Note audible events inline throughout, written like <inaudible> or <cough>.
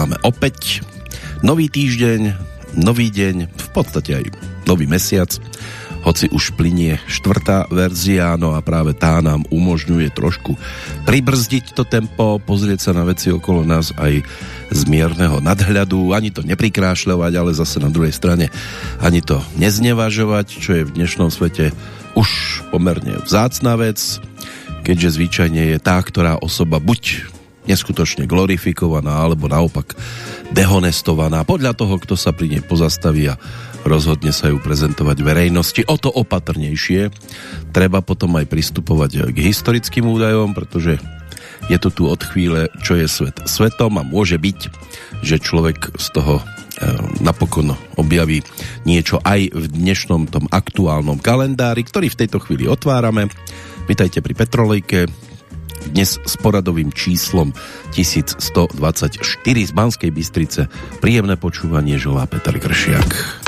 máme opäť nový týždeň, nový deň, v podstate aj nový mesiac, hoci už plinie štvrtá verzia, no a práve tá nám umožňuje trošku pribrzdiť to tempo, pozrieť sa na veci okolo nás aj z mierneho nadhľadu, ani to neprikrášľovať, ale zase na druhej strane ani to neznevažovať, čo je v dnešnom svete už pomerne vzácná vec, keďže zvyčajne je tá, ktorá osoba buď neskutočne glorifikovaná, alebo naopak dehonestovaná podľa toho, kto sa pri nej pozastaví a rozhodne sa ju prezentovať verejnosti. O to opatrnejšie treba potom aj pristupovať k historickým údajom, pretože je to tu od chvíle, čo je svet svetom a môže byť, že človek z toho e, napokon objaví niečo aj v dnešnom tom aktuálnom kalendári, ktorý v tejto chvíli otvárame. Vítajte pri Petrolejke, dnes s poradovým číslom 1124 z Banskej Bystrice. Príjemné počúvanie želá Peter Kršiak.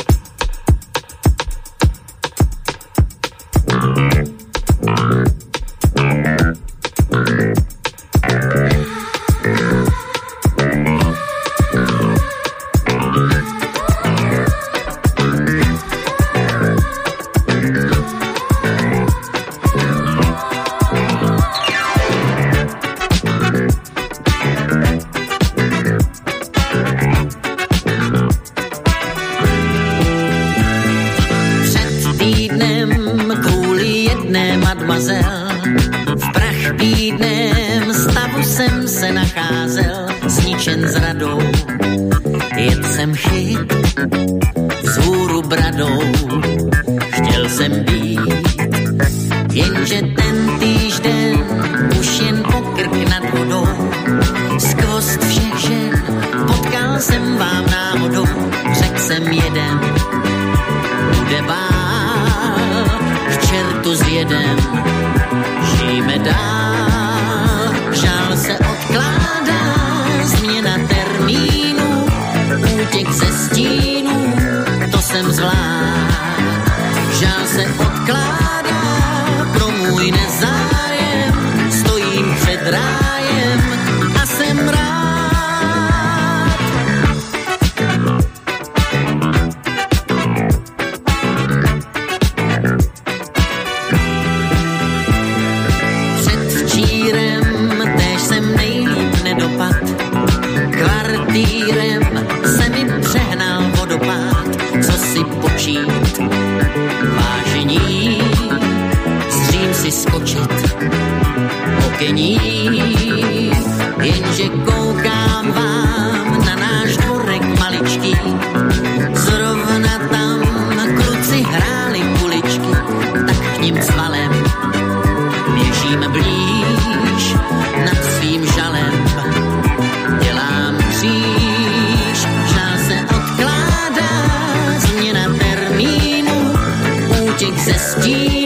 Steve.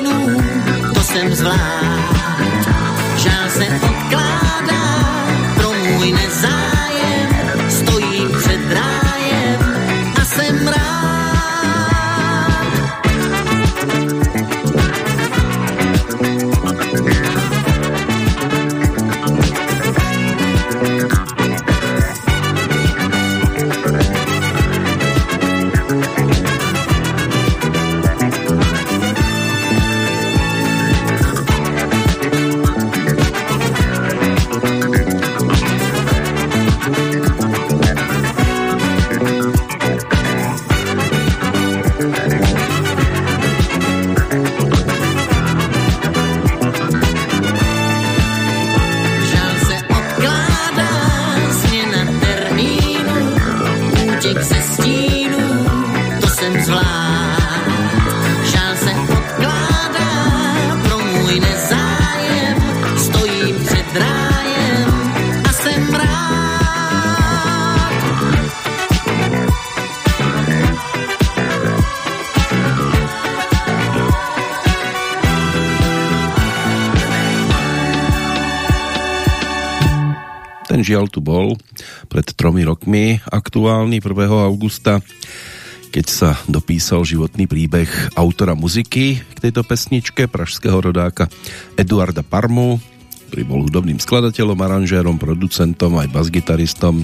Žiaľ tu bol pred tromi rokmi aktuálny 1. augusta, keď sa dopísal životný príbeh autora muziky k tejto pesničke, pražského rodáka Eduarda Parmu, ktorý bol hudobným skladateľom, aranžérom, producentom, aj basgitaristom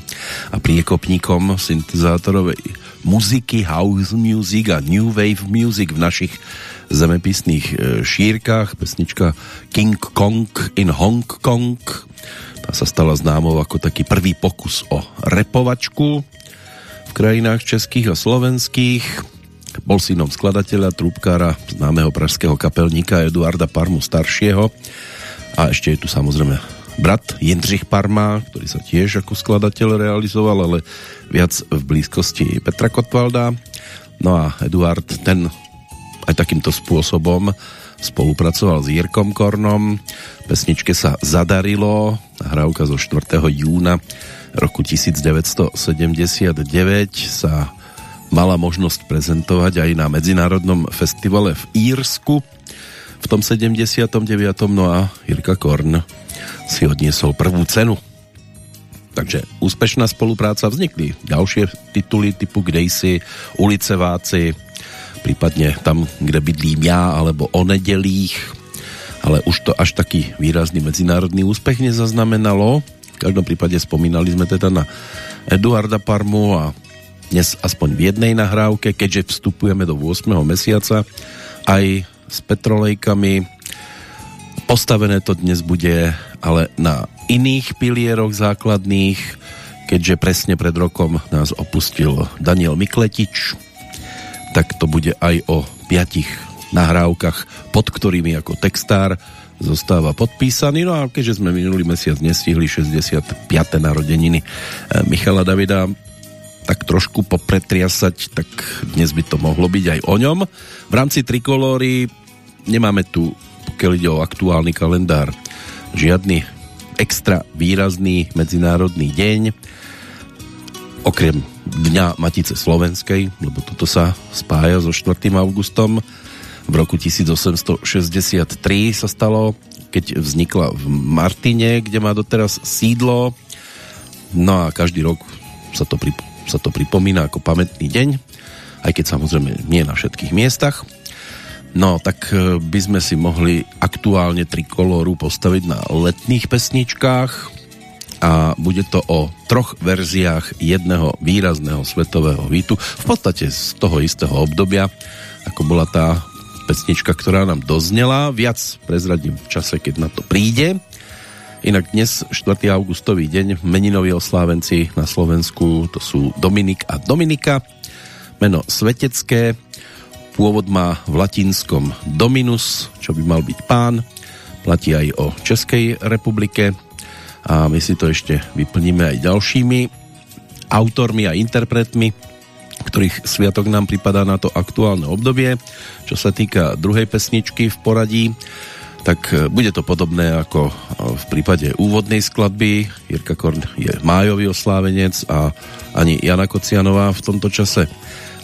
a priekopníkom syntezátorovej muziky, house music a new wave music v našich zemepisných e, šírkach. Pesnička King Kong in Hong Kong. Sa stala známou ako taký prvý pokus o repovačku v krajinách českých a slovenských. Bol synom skladateľa, trúbkára, známeho pražského kapelníka Eduarda Parmu staršieho. A ešte je tu samozrejme brat Jindřich Parma, ktorý sa tiež ako skladateľ realizoval, ale viac v blízkosti Petra Kotvalda. No a Eduard, ten aj takýmto spôsobom spolupracoval s Jirkom Kornom. Pesničke sa zadarilo, nahrávka zo 4. júna roku 1979 sa mala možnosť prezentovať aj na Medzinárodnom festivale v Írsku v tom 79. no a Jirka Korn si odniesol prvú cenu. Takže úspešná spolupráca vznikli ďalšie tituly typu Kdejsi, Uliceváci, prípadne tam, kde bydlím ja, alebo o nedelích, ale už to až taký výrazný medzinárodný úspech nezaznamenalo. V každom prípade spomínali sme teda na Eduarda Parmu a dnes aspoň v jednej nahrávke, keďže vstupujeme do 8. mesiaca, aj s petrolejkami. Postavené to dnes bude ale na iných pilieroch základných, keďže presne pred rokom nás opustil Daniel Mikletič, tak to bude aj o piatich nahrávkach, pod ktorými ako textár zostáva podpísaný. No a keďže sme minulý mesiac nestihli 65. narodeniny eh, Michala Davida tak trošku popretriasať, tak dnes by to mohlo byť aj o ňom. V rámci Trikolóry nemáme tu, pokiaľ ide o aktuálny kalendár, žiadny extra výrazný medzinárodný deň, okrem Dňa Matice Slovenskej, lebo toto sa spája so 4. augustom. V roku 1863 sa stalo, keď vznikla v Martine, kde má doteraz sídlo. No a každý rok sa to, prip sa to pripomína ako pamätný deň, aj keď samozrejme nie na všetkých miestach. No, tak e, by sme si mohli aktuálne trikoloru postaviť na letných pesničkách a bude to o troch verziách jedného výrazného svetového vítu, v podstate z toho istého obdobia, ako bola tá pesnička, ktorá nám doznela. Viac prezradím v čase, keď na to príde. Inak dnes, 4. augustový deň, meninoví oslávenci na Slovensku, to sú Dominik a Dominika, meno svetecké, Pôvod má v latinskom Dominus, čo by mal byť pán. Platí aj o Českej republike a my si to ešte vyplníme aj ďalšími autormi a interpretmi, ktorých sviatok nám pripadá na to aktuálne obdobie. Čo sa týka druhej pesničky v poradí, tak e, bude to podobné ako e, v prípade úvodnej skladby. Jirka Korn je májový oslávenec a ani Jana Kocianová v tomto čase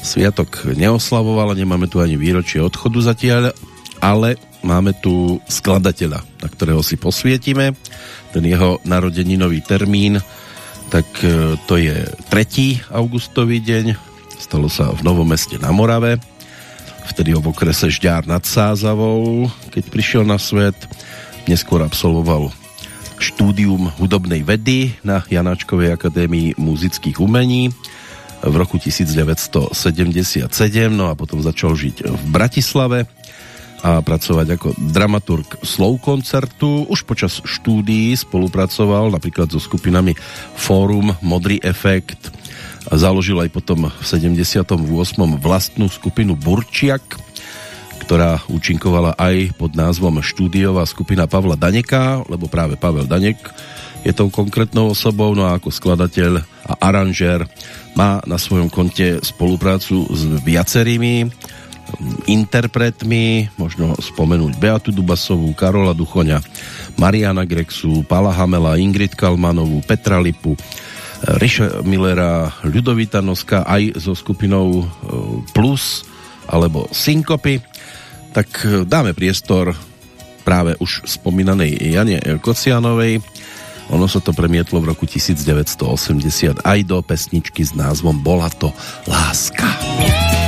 sviatok neoslavovala, nemáme tu ani výročie odchodu zatiaľ, ale máme tu skladateľa, na ktorého si posvietime. Ten jeho narodeninový termín, tak e, to je 3. augustový deň, stalo sa v Novom meste na Morave, vtedy v okrese Žďár nad Sázavou, keď prišiel na svet. Neskôr absolvoval štúdium hudobnej vedy na Janáčkovej akadémii muzických umení v roku 1977, no a potom začal žiť v Bratislave a pracovať ako dramaturg slov koncertu. Už počas štúdií spolupracoval napríklad so skupinami Fórum, Modrý efekt, a založil aj potom v 78. vlastnú skupinu Burčiak, ktorá účinkovala aj pod názvom štúdiová skupina Pavla Daneka, lebo práve Pavel Danek je tou konkrétnou osobou, no a ako skladateľ a aranžér má na svojom konte spoluprácu s viacerými interpretmi, možno spomenúť Beatu Dubasovú, Karola Duchoňa, Mariana Grexu, Pala Hamela, Ingrid Kalmanovú, Petra Lipu, Riša Millera, Ľudovita Noska aj so skupinou e, Plus alebo Synkopy, tak e, dáme priestor práve už spomínanej Jane Kocianovej, ono sa to premietlo v roku 1980 aj do pesničky s názvom Bola to láska. Bola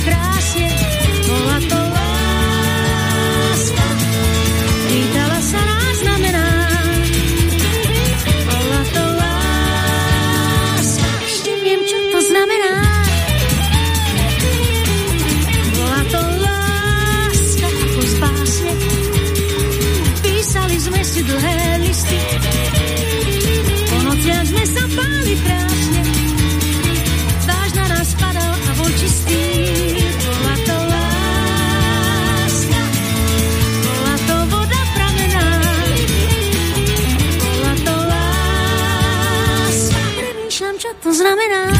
strašne znamená.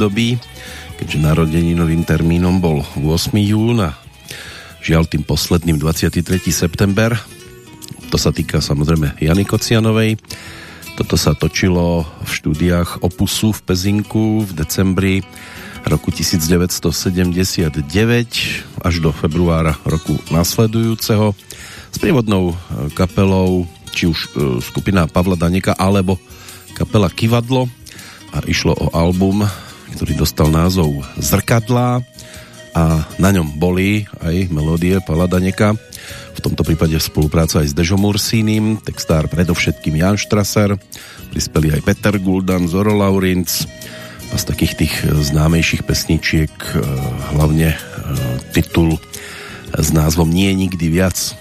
Medziobdobí, keďže narodeninovým termínom bol 8. júna, žiaľ tým posledným 23. september. To sa týka samozrejme Jany Kocianovej. Toto sa točilo v štúdiách Opusu v Pezinku v decembri roku 1979 až do februára roku nasledujúceho s prívodnou e, kapelou či už e, skupina Pavla Daneka alebo kapela Kivadlo a išlo o album, ktorý dostal názov Zrkadlá a na ňom boli aj melódie Paladaneka, v tomto prípade spolupráca aj s Dežom Ursínim, textár predovšetkým Jan Strasser, prispeli aj Peter Guldan, Zoro Laurinc a z takých tých známejších pesničiek eh, hlavne eh, titul s názvom Nie nikdy viac.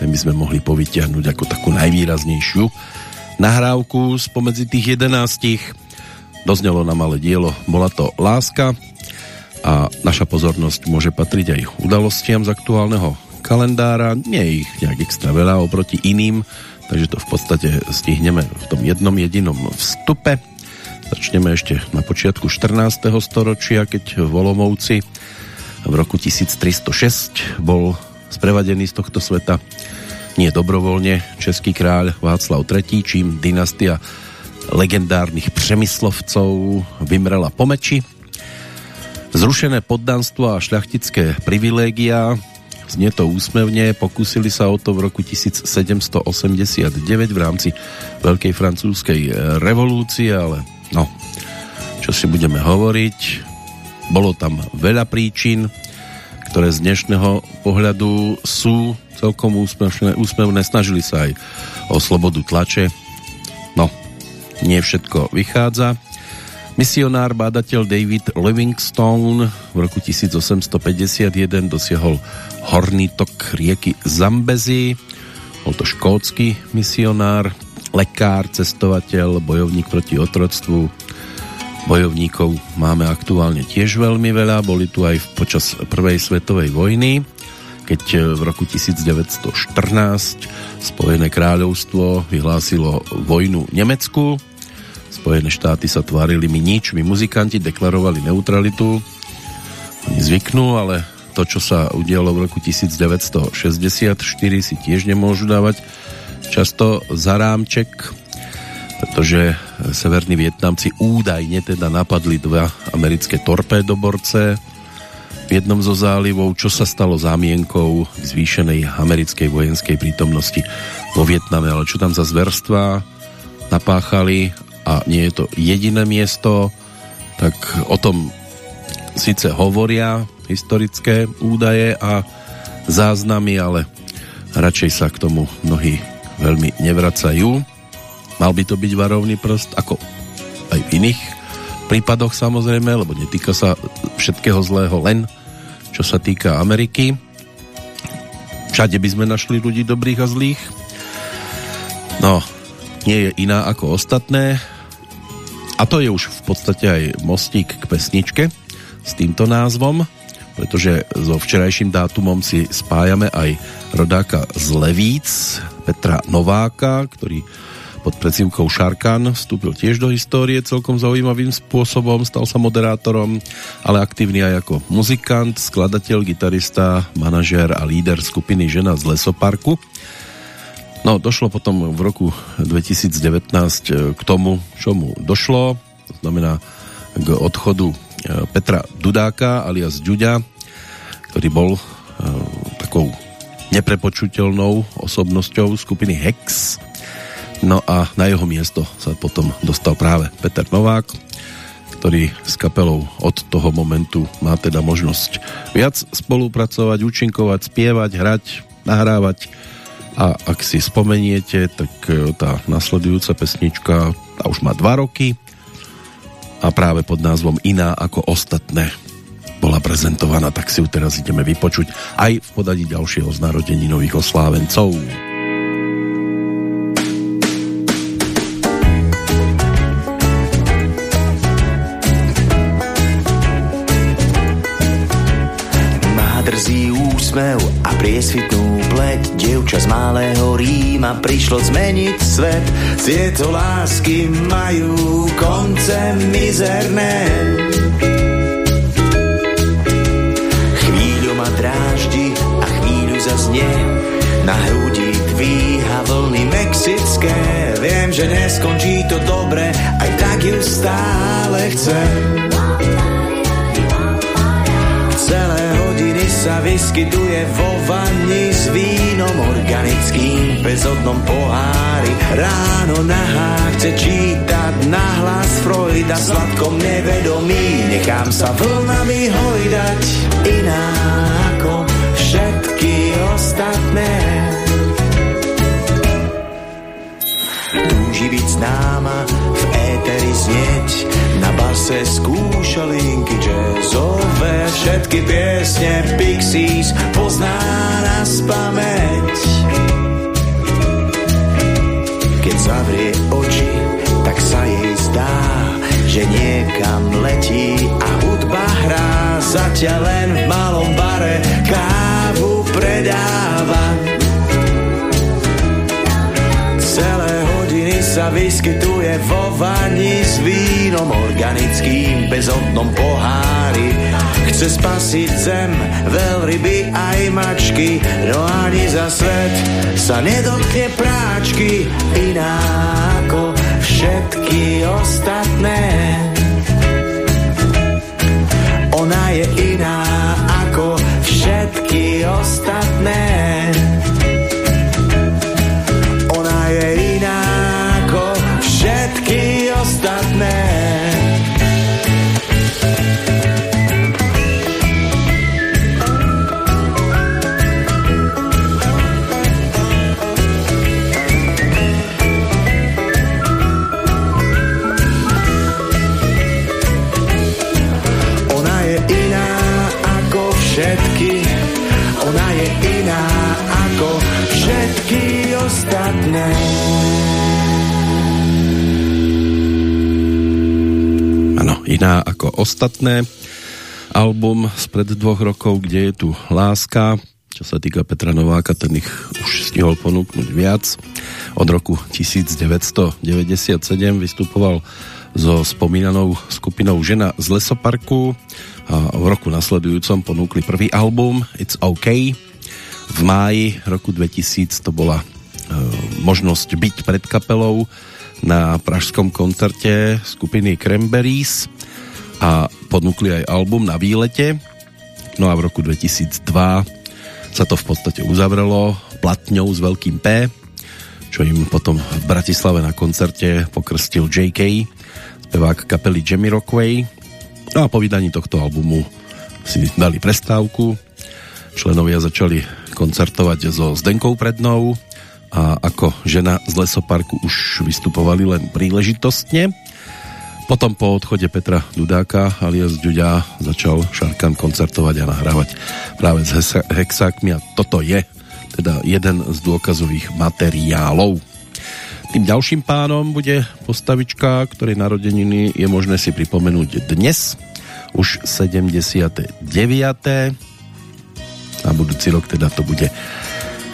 Ten by sme mohli povytiahnuť ako takú najvýraznejšiu nahrávku spomedzi tých jedenástich Doznelo na malé dielo, bola to Láska a naša pozornosť môže patriť aj udalostiam z aktuálneho kalendára. Nie ich nejak extra veľa oproti iným, takže to v podstate stihneme v tom jednom jedinom vstupe. Začneme ešte na počiatku 14. storočia, keď v v roku 1306 bol sprevadený z tohto sveta nie dobrovoľne český kráľ Václav III, čím dynastia legendárnych přemyslovcov vymrela po meči. Zrušené poddanstvo a šľachtické privilégia. Znie to úsmevne, pokúsili sa o to v roku 1789 v rámci Veľkej francúzskej revolúcie, ale no, čo si budeme hovoriť, bolo tam veľa príčin, ktoré z dnešného pohľadu sú celkom úsmevné, úsmevné. Snažili sa aj o slobodu tlače, nie všetko vychádza. Misionár bádateľ David Livingstone v roku 1851 dosiahol horný tok rieky Zambezi. Bol to škótsky misionár, lekár, cestovateľ, bojovník proti otroctvu. Bojovníkov máme aktuálne tiež veľmi veľa, boli tu aj počas prvej svetovej vojny, keď v roku 1914 Spojené kráľovstvo vyhlásilo vojnu Nemecku Spojené štáty sa tvárili mi nič, my muzikanti deklarovali neutralitu. Oni zvyknú, ale to, čo sa udialo v roku 1964 si tiež nemôžu dávať často za rámček, pretože severní Vietnamci údajne teda napadli dva americké torpédoborce v jednom zo zálivov, čo sa stalo zámienkou k zvýšenej americkej vojenskej prítomnosti vo Vietname, ale čo tam za zverstva napáchali a nie je to jediné miesto, tak o tom síce hovoria historické údaje a záznamy, ale radšej sa k tomu mnohí veľmi nevracajú. Mal by to byť varovný prst, ako aj v iných prípadoch samozrejme, lebo netýka sa všetkého zlého len čo sa týka Ameriky. Všade by sme našli ľudí dobrých a zlých. No, nie je iná ako ostatné. A to je už v podstate aj mostík k pesničke s týmto názvom, pretože so včerajším dátumom si spájame aj rodáka z Levíc, Petra Nováka, ktorý pod predsýmkou Šarkan vstúpil tiež do histórie celkom zaujímavým spôsobom, stal sa moderátorom, ale aktívny aj ako muzikant, skladateľ, gitarista, manažér a líder skupiny Žena z Lesoparku. No, došlo potom v roku 2019 eh, k tomu, čo mu došlo, to znamená k odchodu eh, Petra Dudáka alias Ďuďa, ktorý bol e, takou neprepočuteľnou osobnosťou skupiny Hex. No a na jeho miesto sa potom dostal práve Peter Novák, ktorý s kapelou od toho momentu má teda možnosť viac spolupracovať, účinkovať, spievať, hrať, nahrávať a ak si spomeniete, tak e, tá nasledujúca pesnička tá už má dva roky a práve pod názvom Iná ako ostatné bola prezentovaná, tak si ju teraz ideme vypočuť aj v podadí ďalšieho z nových oslávencov. Úsmev a priesvitnú pleť. Dievča z malého Ríma prišlo zmeniť svet. Tieto lásky majú konce mizerné. Chvíľu ma dráždi a chvíľu zaznie. Na hrudi dvíha vlny mexické. Viem, že neskončí to dobre, aj tak ju stále chcem. Sa vyskytuje vo vani s vínom organickým bezodnom pohári. Ráno nahá chce čítať nahlas Freuda sladkom nevedomí. Nechám sa vlnami hojdať iná ako všetky ostatné. Túži byť známa v éteri znieť na base skúšali linky jazzové Všetky piesne. Pixies pozná na spameť Keď zavrie oči, tak sa jej zdá Že niekam letí a hudba hrá Zatiaľ len v malom bare. Kávu predáva sa vyskytuje vo vani s vínom organickým bezodnom pohári. Chce spasiť zem, veľryby aj mačky, no ani za svet sa nedotkne práčky, iná ako všetky ostatné. Ona je iná ako všetky ostatné. Iná ako ostatné. Album spred dvoch rokov, kde je tu láska, čo sa týka Petra Nováka, ten ich už stihol ponúknuť viac. Od roku 1997 vystupoval so spomínanou skupinou Žena z lesoparku a v roku nasledujúcom ponúkli prvý album It's OK. V máji roku 2000 to bola e, možnosť byť pred kapelou na pražskom koncerte skupiny Cranberries a ponúkli aj album na výlete. No a v roku 2002 sa to v podstate uzavrelo platňou s veľkým P, čo im potom v Bratislave na koncerte pokrstil JK, spevák kapely Rockway. No a po vydaní tohto albumu si dali prestávku. Členovia začali koncertovať so Zdenkou Prednou a ako žena z lesoparku už vystupovali len príležitostne. Potom po odchode Petra Dudáka alias Ďuďa začal Šarkan koncertovať a nahrávať práve s hexákmi a toto je teda jeden z dôkazových materiálov. Tým ďalším pánom bude postavička, ktorej narodeniny je možné si pripomenúť dnes, už 79. A budúci rok teda to bude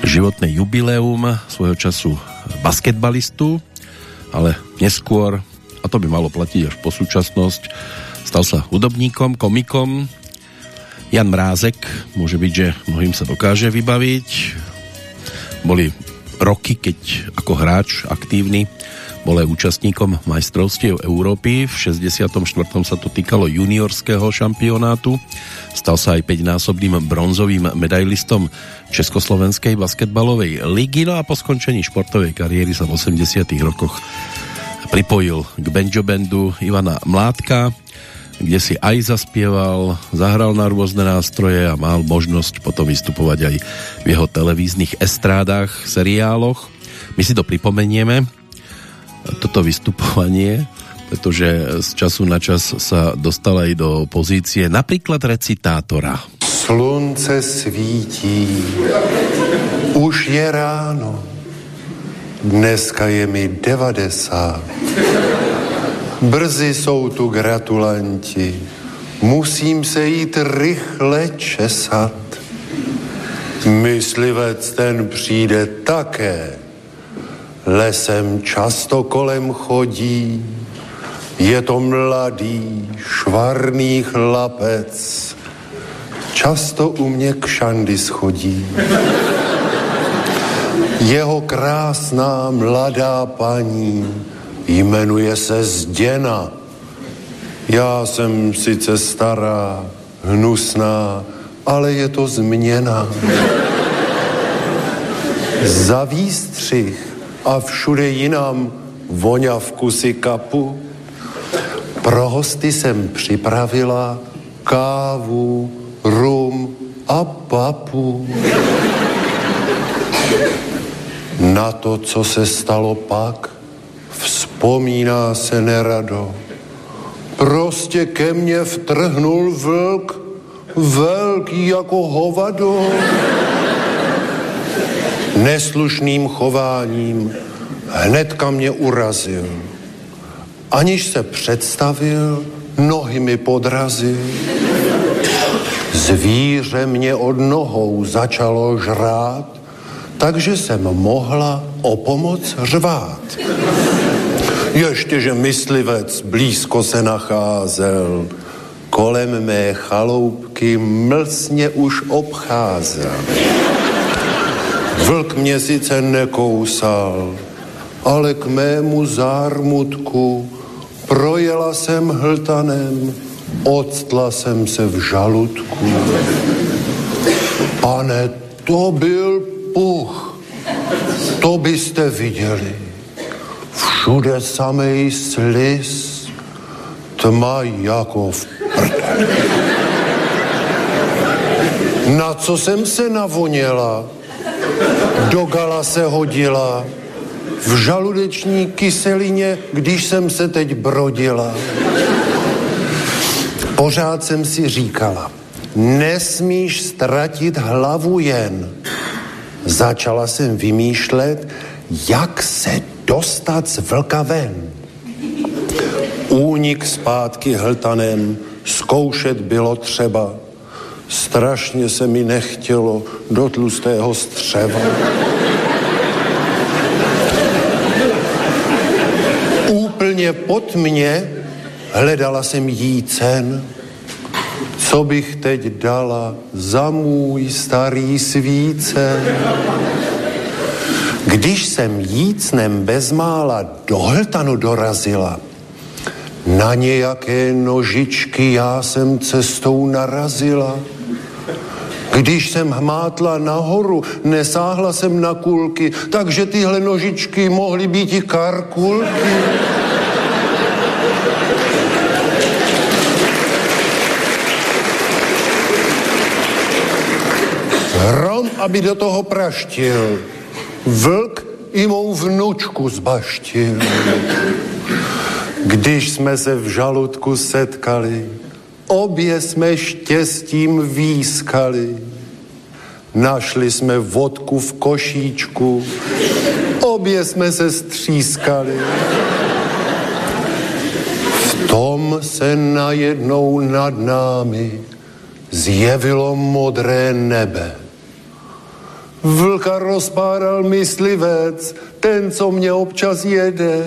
životné jubileum svojho času basketbalistu, ale neskôr, a to by malo platiť až po súčasnosť, stal sa hudobníkom, komikom. Jan Mrázek, môže byť, že mnohým sa dokáže vybaviť. Boli roky, keď ako hráč aktívny bol aj účastníkom majstrovstiev Európy. V 64. sa to týkalo juniorského šampionátu. Stal sa aj 5-násobným bronzovým medailistom Československej basketbalovej ligy. No a po skončení športovej kariéry sa v 80. rokoch pripojil k banjo bandu Ivana Mládka, kde si aj zaspieval, zahral na rôzne nástroje a mal možnosť potom vystupovať aj v jeho televíznych estrádach, seriáloch. My si to pripomenieme, toto vystupovanie, pretože z času na čas sa dostala aj do pozície napríklad recitátora. Slunce svítí, už je ráno, dneska je mi 90. Brzy jsou tu gratulanti, musím se jít rychle česat. Myslivec ten přijde také, lesem často kolem chodí, je to mladý, švarný chlapec, často u mě k šandy schodí. Jeho krásná mladá paní Jmenuje se Zděna. Já jsem sice stará, hnusná, ale je to změna. Za výstřih a všude jinam voňavku si kapu. Pro hosty jsem připravila kávu, rum a papu. Na to, co se stalo pak, Vzpomíná se nerado. Prostě ke mně vtrhnul vlk, velký jako hovado. Neslušným chováním hnedka mě urazil. Aniž se představil, nohy mi podrazil. Zvíře mě od nohou začalo žrát, takže jsem mohla o pomoc řvát. Ještě, že myslivec blízko se nacházel, kolem mé chaloupky mlsně už obcházel. Vlk mě sice nekousal, ale k mému zármutku projela jsem hltanem, odstla jsem se v žaludku. Pane, to byl puch, to byste viděli. Všude samej slis, tma jako v Na co jsem se navoněla? Do gala se hodila, v žaludeční kyselině, když jsem se teď brodila. Pořád jsem si říkala, nesmíš ztratit hlavu jen. Začala jsem vymýšlet, jak se dostat z vlka ven. Únik zpátky hltanem zkoušet bylo třeba. Strašně se mi nechtělo do tlustého střeva. Úplně pod mě hledala jsem jí cen. Co bych teď dala za můj starý svíce? Když jsem jícnem bezmála do hltanu dorazila, na nějaké nožičky já jsem cestou narazila. Když jsem hmátla nahoru, nesáhla jsem na kulky, takže tyhle nožičky mohly být i karkulky. Aby do toho praštil. Vlk i mou vnučku zbaštil. Když jsme se v žaludku setkali, obě jsme štěstím výskali. Našli jsme vodku v košíčku, obě jsme se střískali. V tom se najednou nad námi zjevilo modré nebe. Vlka rozpáral myslivec, ten, co mě občas jede.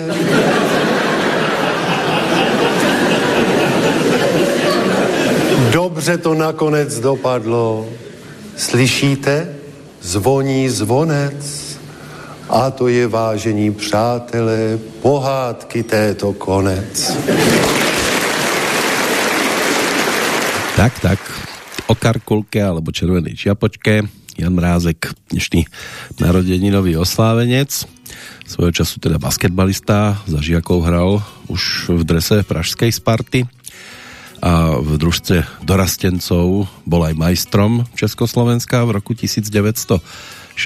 Dobře to nakonec dopadlo. Slyšíte? Zvoní zvonec. A to je, vážení přátelé, pohádky této konec. Tak, tak. O karkulke alebo červenej čiapočke. Jan Mrázek, dnešný narodeninový oslávenec. Svojho času teda basketbalista, za žiakov hral už v drese pražskej Sparty a v družstve dorastencov bol aj majstrom Československa v roku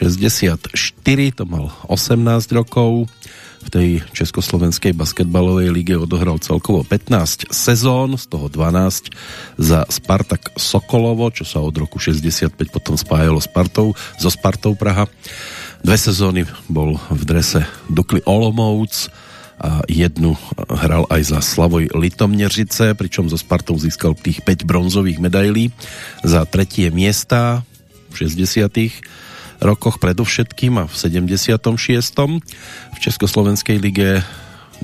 1964, to mal 18 rokov. V tej Československej basketbalovej lige odohral celkovo 15 sezón, z toho 12 za Spartak Sokolovo, čo sa od roku 65 potom spájalo Spartou, so Spartou Praha. Dve sezóny bol v drese Dukly Olomouc, a jednu hral aj za Slavoj Litomneřice, pričom zo Spartou získal tých 5 bronzových medailí za tretie miesta v 60 rokoch predovšetkým a v 76. V Československej lige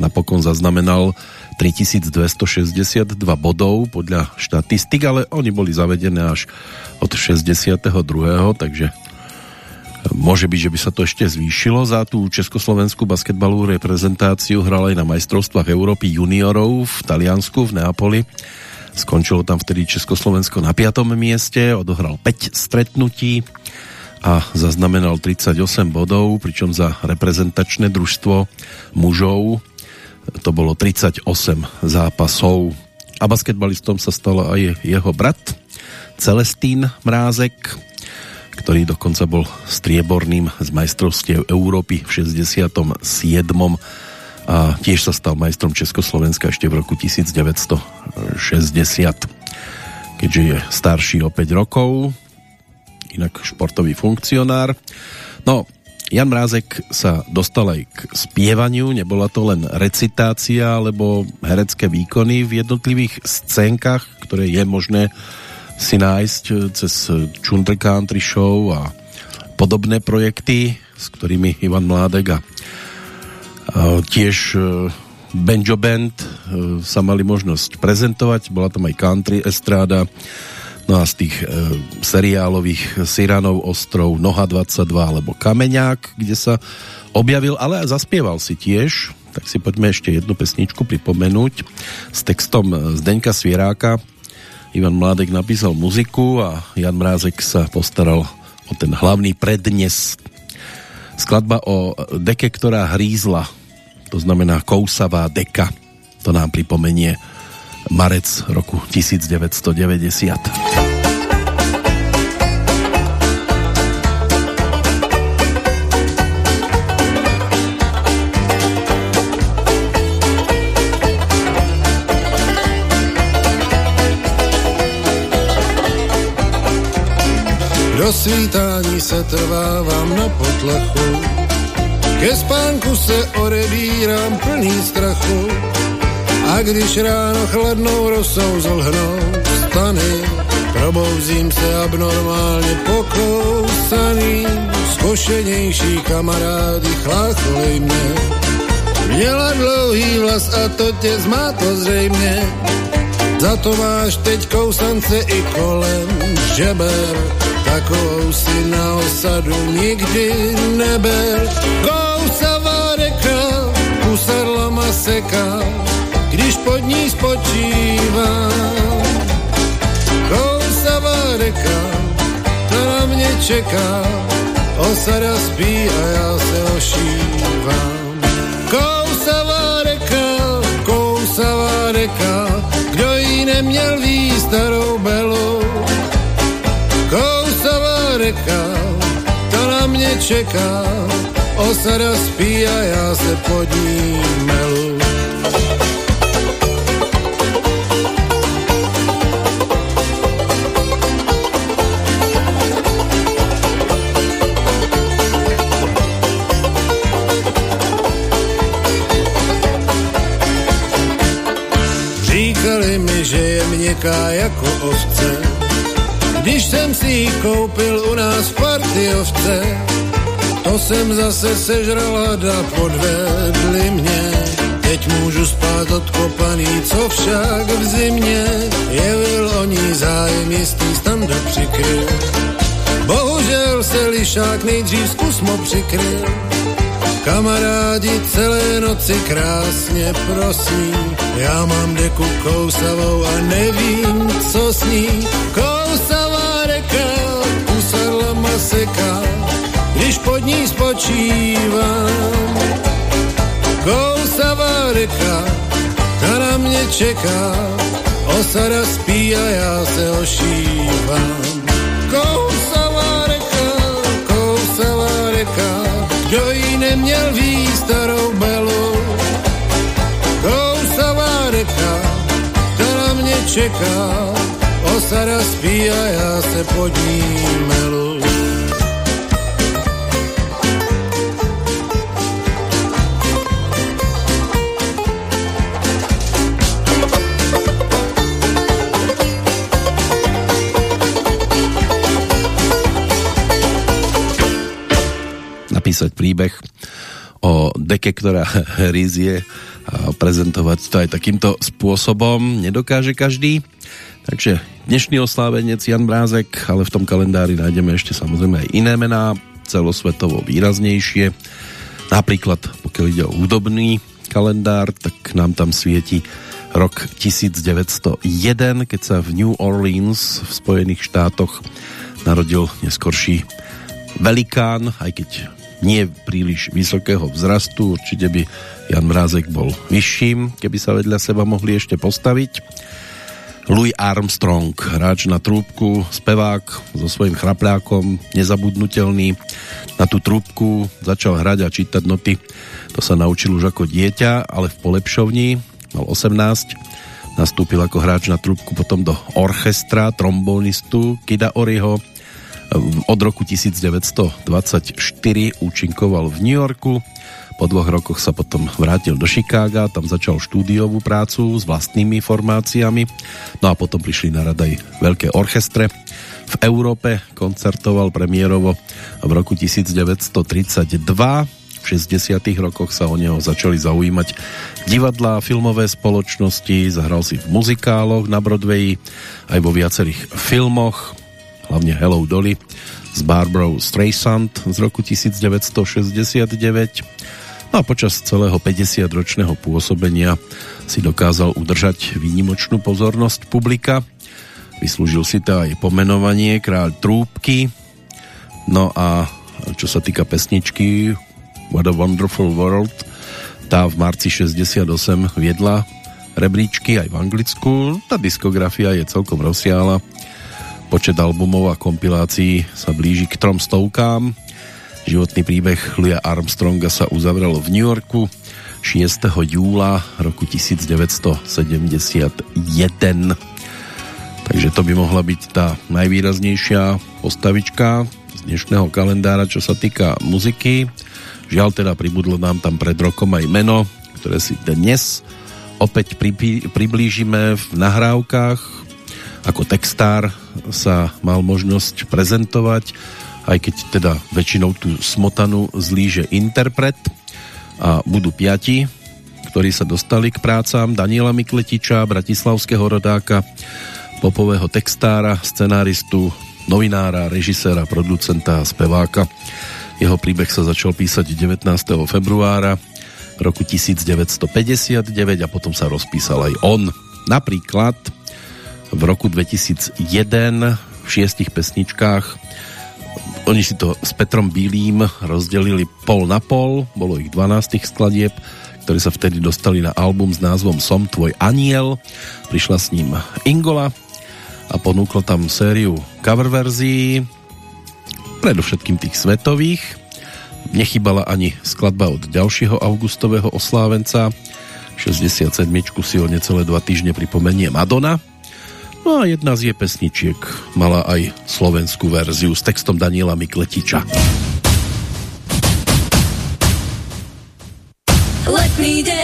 napokon zaznamenal 3262 bodov podľa štatistik, ale oni boli zavedené až od 62. takže Môže byť, že by sa to ešte zvýšilo. Za tú československú basketbalovú reprezentáciu hral aj na majstrovstvách Európy juniorov v Taliansku, v Neapoli. Skončilo tam vtedy Československo na 5. mieste, odohral 5 stretnutí a zaznamenal 38 bodov, pričom za reprezentačné družstvo mužov to bolo 38 zápasov. A basketbalistom sa stal aj jeho brat Celestín Mrázek, ktorý dokonca bol strieborným z majstrovstiev Európy v 67. a tiež sa stal majstrom Československa ešte v roku 1960. Keďže je starší o 5 rokov, inak športový funkcionár. No, Jan Mrázek sa dostal aj k spievaniu, nebola to len recitácia alebo herecké výkony v jednotlivých scénkach, ktoré je možné si nájsť e, cez Chunder Country Show a podobné projekty, s ktorými Ivan Mládek a tiež e, Banjo Band sa mali možnosť prezentovať, bola tam aj country estráda, no a z tých seriálových Siranov ostrov Noha 22 alebo Kameňák, kde sa objavil, ale zaspieval si tiež, tak si poďme ešte jednu pesničku pripomenúť s textom Zdeňka Svieráka, Ivan Mládek napísal muziku a Jan Mrázek sa postaral o ten hlavný prednes. Skladba o deke, ktorá hrízla, to znamená kousavá deka. To nám pripomenie marec roku 1990. Do se trvávám na potlechu, ke spánku se odebírám plný strachu. A když ráno chladnou rosou zlhnou stany, probouzím se abnormálně pokousaný, zkošenější kamarádi chlácholej mě. Měla dlouhý vlas a to tě zmá to zřejmě. Za to máš teď kousance i kolem žeber. Takovou si na osadu nikdy neber. Kousavá reka, kusadla maseka, když pod ní spočívá. Kousavá reka, to na mě čeká, osada spí a já se ošívám. Kousavá reka, kousavá reka, kdo jí neměl ví starou belu. Kousavá reka, to na mě čeká, osada spí a já se pod ní melu. Měkká jako ovce, když jsem si ji koupil u nás v partiovce, to jsem zase sežral hada, podvedli mě. Teď můžu spát odkopaný, co však v zimě jevil o ní zájem jistý standa přikryl. Bohužel se lišák nejdřív zkusmo přikryl, Kamarádi celé noci krásně prosí, já mám deku kousavou a nevím, co s ní. Kousavá reka, kusadla maseka, když pod ní spočívám. Kousavá reka, ta na mě čeká, osada spí a já se ošívám. Kousavá kdo jí neměl ví starou belu. Kousavá reka, na mě čeká, osada spí a já se pod ní melu. Napísať príbeh o deke, ktorá <laughs> rízie a prezentovať to aj takýmto spôsobom nedokáže každý. Takže dnešný oslávenec Jan Brázek, ale v tom kalendári nájdeme ešte samozrejme aj iné mená, celosvetovo výraznejšie. Napríklad, pokiaľ ide o údobný kalendár, tak nám tam svieti rok 1901, keď sa v New Orleans v Spojených štátoch narodil neskorší velikán, aj keď nie príliš vysokého vzrastu, určite by Jan Mrázek bol vyšším, keby sa vedľa seba mohli ešte postaviť. Louis Armstrong, hráč na trúbku, spevák so svojím chrapľákom, nezabudnutelný. Na tú trúbku začal hrať a čítať noty. To sa naučil už ako dieťa, ale v polepšovni, mal 18. Nastúpil ako hráč na trúbku potom do orchestra, trombonistu Kida Oriho, od roku 1924 účinkoval v New Yorku. Po dvoch rokoch sa potom vrátil do Chicaga, tam začal štúdiovú prácu s vlastnými formáciami. No a potom prišli na rad aj veľké orchestre. V Európe koncertoval premiérovo v roku 1932. V 60. rokoch sa o neho začali zaujímať divadlá filmové spoločnosti, zahral si v muzikáloch na Broadway, aj vo viacerých filmoch, hlavne Hello Dolly s Barbara Streisand z roku 1969. No a počas celého 50-ročného pôsobenia si dokázal udržať výnimočnú pozornosť publika. Vyslúžil si to aj pomenovanie Kráľ Trúbky. No a čo sa týka pesničky What a Wonderful World, tá v marci 68 viedla rebríčky aj v Anglicku. Tá diskografia je celkom rozsiahla Počet albumov a kompilácií sa blíži k trom stovkám. Životný príbeh Louis Armstronga sa uzavrel v New Yorku 6. júla roku 1971. Takže to by mohla byť tá najvýraznejšia postavička z dnešného kalendára, čo sa týka muziky. Žiaľ teda pribudlo nám tam pred rokom aj meno, ktoré si dnes opäť priblížime v nahrávkach ako textár sa mal možnosť prezentovať, aj keď teda väčšinou tú smotanu zlíže interpret a budú piati ktorí sa dostali k prácám Daniela Mikletiča, bratislavského rodáka, popového textára, scenáristu, novinára, režiséra, producenta a speváka. Jeho príbeh sa začal písať 19. februára roku 1959 a potom sa rozpísal aj on. Napríklad v roku 2001 v šiestich pesničkách oni si to s Petrom Bílým rozdelili pol na pol, bolo ich 12 skladieb, ktoré sa vtedy dostali na album s názvom Som tvoj aniel. Prišla s ním Ingola a ponúkla tam sériu cover verzií, predovšetkým tých svetových. Nechybala ani skladba od ďalšieho augustového oslávenca. 67 si o necelé dva týždne pripomenie Madonna No a jedna z jej pesničiek mala aj slovenskú verziu s textom Daniela Mikletiča. Letný deň,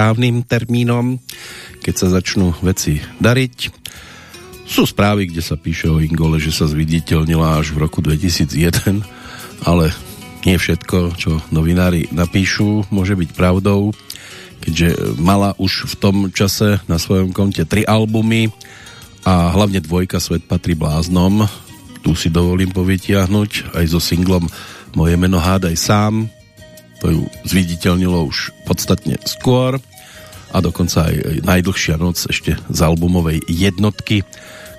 správnym termínom, keď sa začnú veci dariť. Sú správy, kde sa píše o Ingole, že sa zviditeľnila až v roku 2001, ale nie všetko, čo novinári napíšu, môže byť pravdou, keďže mala už v tom čase na svojom konte tri albumy a hlavne dvojka Svet patrí bláznom. Tu si dovolím povytiahnuť aj so singlom Moje meno hádaj sám, to ju zviditeľnilo už podstatne skôr a dokonca aj najdlhšia noc ešte z albumovej jednotky,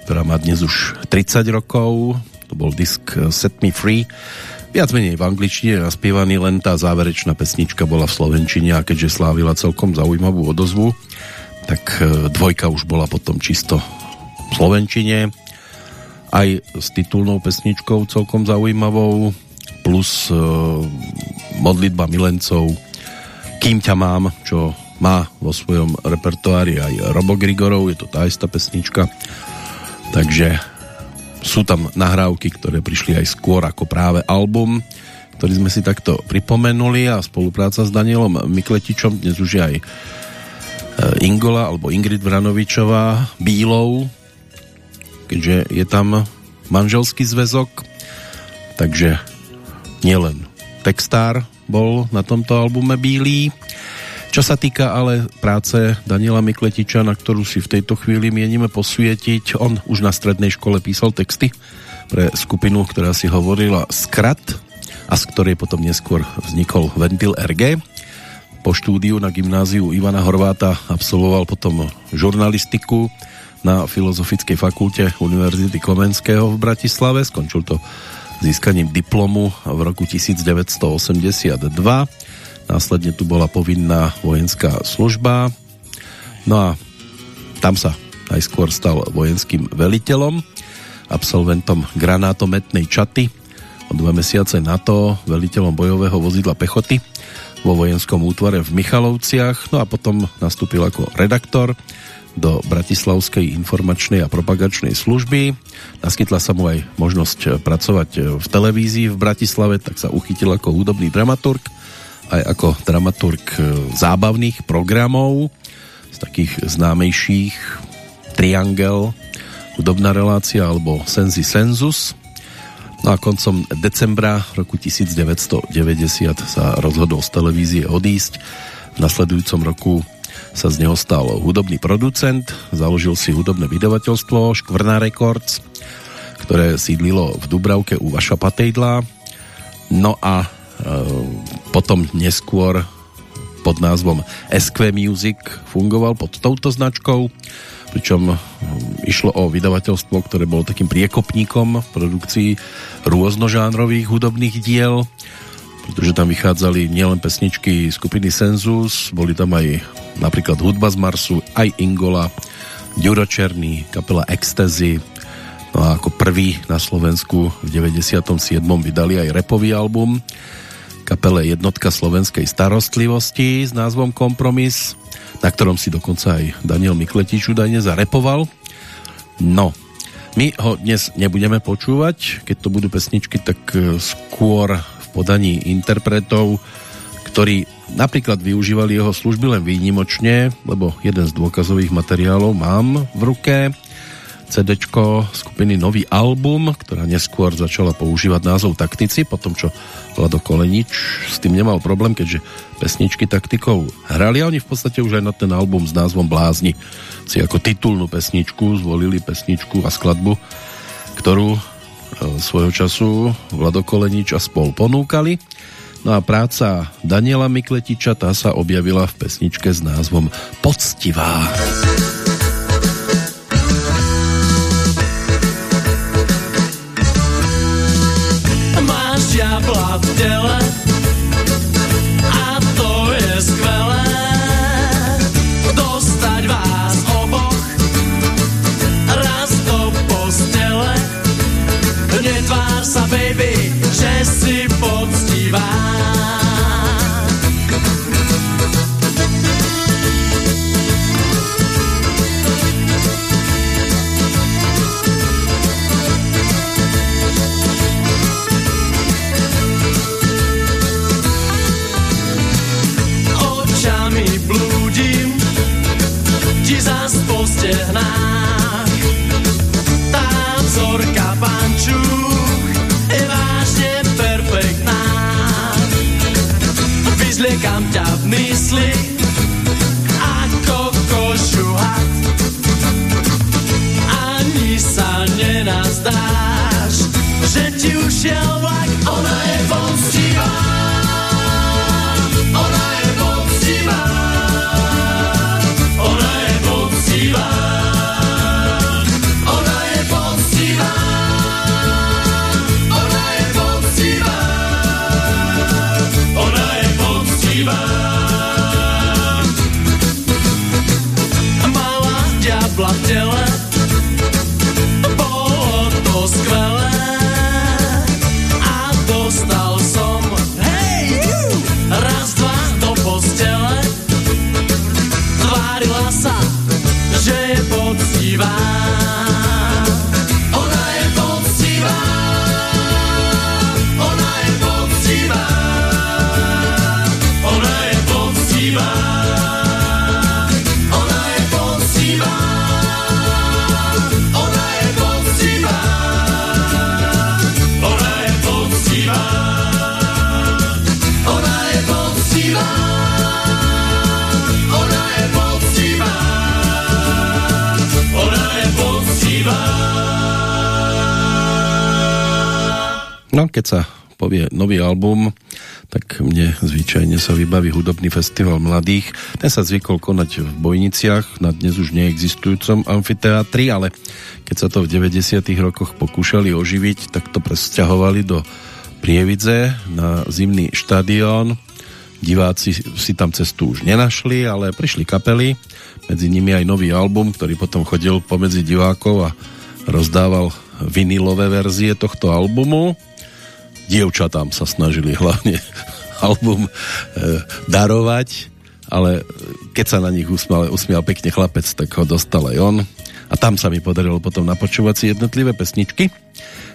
ktorá má dnes už 30 rokov. To bol disk Set Me Free. Viac menej v angličtine naspievaný, len tá záverečná pesnička bola v slovenčine a keďže slávila celkom zaujímavú odozvu, tak e, dvojka už bola potom čisto v slovenčine. Aj s titulnou pesničkou celkom zaujímavou, plus e, modlitba milencov Kým ťa mám, čo má vo svojom repertoári aj Robo Grigorov, je to tá istá pesnička. Takže sú tam nahrávky, ktoré prišli aj skôr ako práve album, ktorý sme si takto pripomenuli a spolupráca s Danielom Mikletičom, dnes už je aj e, Ingola alebo Ingrid Vranovičová Bílou, keďže je tam manželský zväzok, takže nielen textár bol na tomto albume Bílý. Čo sa týka ale práce Daniela Mikletiča, na ktorú si v tejto chvíli mienime posvietiť, on už na strednej škole písal texty pre skupinu, ktorá si hovorila Skrat a z ktorej potom neskôr vznikol Ventil RG. Po štúdiu na gymnáziu Ivana Horváta absolvoval potom žurnalistiku na Filozofickej fakulte Univerzity Komenského v Bratislave. Skončil to získaním diplomu v roku 1982. Následne tu bola povinná vojenská služba. No a tam sa najskôr stal vojenským veliteľom, absolventom granátometnej čaty, o dva mesiace na to veliteľom bojového vozidla pechoty vo vojenskom útvare v Michalovciach, no a potom nastúpil ako redaktor do Bratislavskej informačnej a propagačnej služby. Naskytla sa mu aj možnosť pracovať v televízii v Bratislave, tak sa uchytil ako hudobný dramaturg, aj ako dramaturg zábavných programov z takých známejších Triangel, hudobná relácia alebo Senzi Sensus. No a koncom decembra roku 1990 sa rozhodol z televízie odísť. V nasledujúcom roku sa z neho stal hudobný producent, založil si hudobné vydavateľstvo Škvrná Records, ktoré sídlilo v Dubravke u Vaša Patejdla. No a e, potom neskôr pod názvom SQ Music fungoval pod touto značkou, pričom e, išlo o vydavateľstvo, ktoré bolo takým priekopníkom v produkcii rôznožánrových hudobných diel, pretože tam vychádzali nielen pesničky skupiny Sensus, boli tam aj napríklad Hudba z Marsu, aj Ingola, Ďuro Černý, kapela Ecstasy, no a ako prvý na Slovensku v 97. vydali aj repový album kapele Jednotka slovenskej starostlivosti s názvom Kompromis, na ktorom si dokonca aj Daniel Mikletič údajne zarepoval. No, my ho dnes nebudeme počúvať, keď to budú pesničky, tak eh, skôr v podaní interpretov, ktorí napríklad využívali jeho služby len výnimočne, lebo jeden z dôkazových materiálov mám v ruke, CD skupiny Nový album, ktorá neskôr začala používať názov Taktici, potom čo Vlado Kolenič s tým nemal problém, keďže pesničky taktikov hrali a oni v podstate už aj na ten album s názvom Blázni si ako titulnú pesničku zvolili pesničku a skladbu, ktorú e, svojho času Vlado Kolenič a spol ponúkali No a práca Daniela Mikletiča tá sa objavila v pesničke s názvom Poctivá. Máš still mám ťa v mysli. Keď sa povie nový album, tak mne zvyčajne sa vybaví hudobný festival mladých. Ten sa zvykol konať v Bojniciach na dnes už neexistujúcom amfiteátri, ale keď sa to v 90 rokoch pokúšali oživiť, tak to presťahovali do Prievidze na zimný štadión. Diváci si tam cestu už nenašli, ale prišli kapely, medzi nimi aj nový album, ktorý potom chodil pomedzi divákov a rozdával vinilové verzie tohto albumu dievčatám sa snažili hlavne <laughs> album e, darovať, ale keď sa na nich usmial, usmial pekne chlapec, tak ho dostal aj on. A tam sa mi podarilo potom napočúvať si jednotlivé pesničky.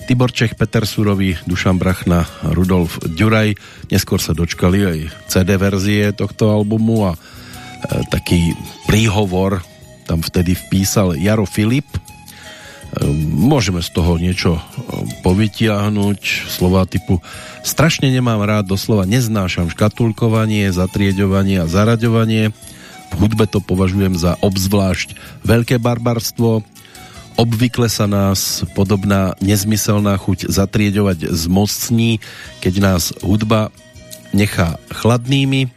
Tibor Čech, Peter Surový, Dušan Brachna, Rudolf Ďuraj. Neskôr sa dočkali aj CD verzie tohto albumu a e, taký príhovor tam vtedy vpísal Jaro Filip, môžeme z toho niečo povytiahnuť. Slova typu strašne nemám rád, doslova neznášam škatulkovanie, zatrieďovanie a zaraďovanie v hudbe to považujem za obzvlášť veľké barbarstvo. Obvykle sa nás podobná nezmyselná chuť zatrieďovať zmocní, keď nás hudba nechá chladnými,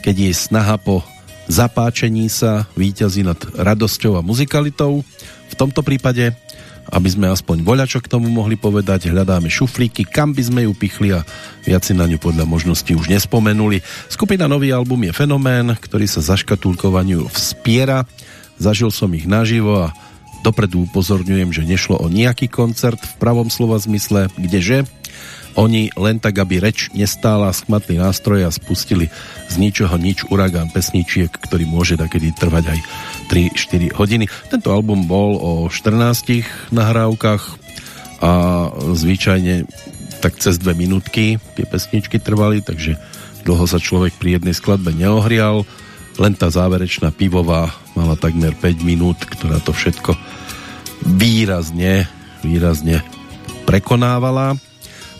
keď jej snaha po zapáčení sa víťazí nad radosťou a muzikalitou. V tomto prípade aby sme aspoň voľačo k tomu mohli povedať, hľadáme šuflíky, kam by sme ju pichli a viac si na ňu podľa možností už nespomenuli. Skupina Nový album je fenomén, ktorý sa zaškatulkovaniu vspiera. Zažil som ich naživo a dopredu upozorňujem, že nešlo o nejaký koncert v pravom slova zmysle, kdeže oni len tak, aby reč nestála, schmatli nástroj a spustili z ničoho nič uragán pesničiek, ktorý môže takedy trvať aj 3-4 hodiny. Tento album bol o 14 nahrávkach a zvyčajne tak cez dve minútky tie pesničky trvali, takže dlho sa človek pri jednej skladbe neohrial. Len tá záverečná pivová mala takmer 5 minút, ktorá to všetko výrazne, výrazne prekonávala.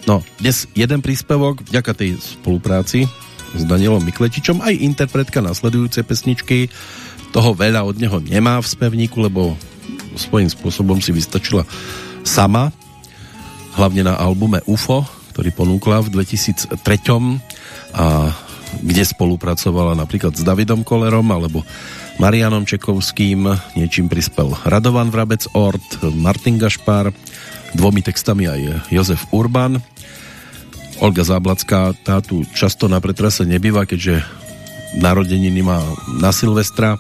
No, dnes jeden príspevok vďaka tej spolupráci s Danielom Mikletičom, aj interpretka nasledujúcej pesničky. Toho veľa od neho nemá v spevníku, lebo svojím spôsobom si vystačila sama, hlavne na albume UFO, ktorý ponúkla v 2003 a kde spolupracovala napríklad s Davidom Kolerom alebo Marianom Čekovským, niečím prispel Radovan Vrabec Ort, Martin Gašpar, dvomi textami aj Jozef Urban. Olga Záblacká tá tu často na pretrase nebýva, keďže narodeniny má na Silvestra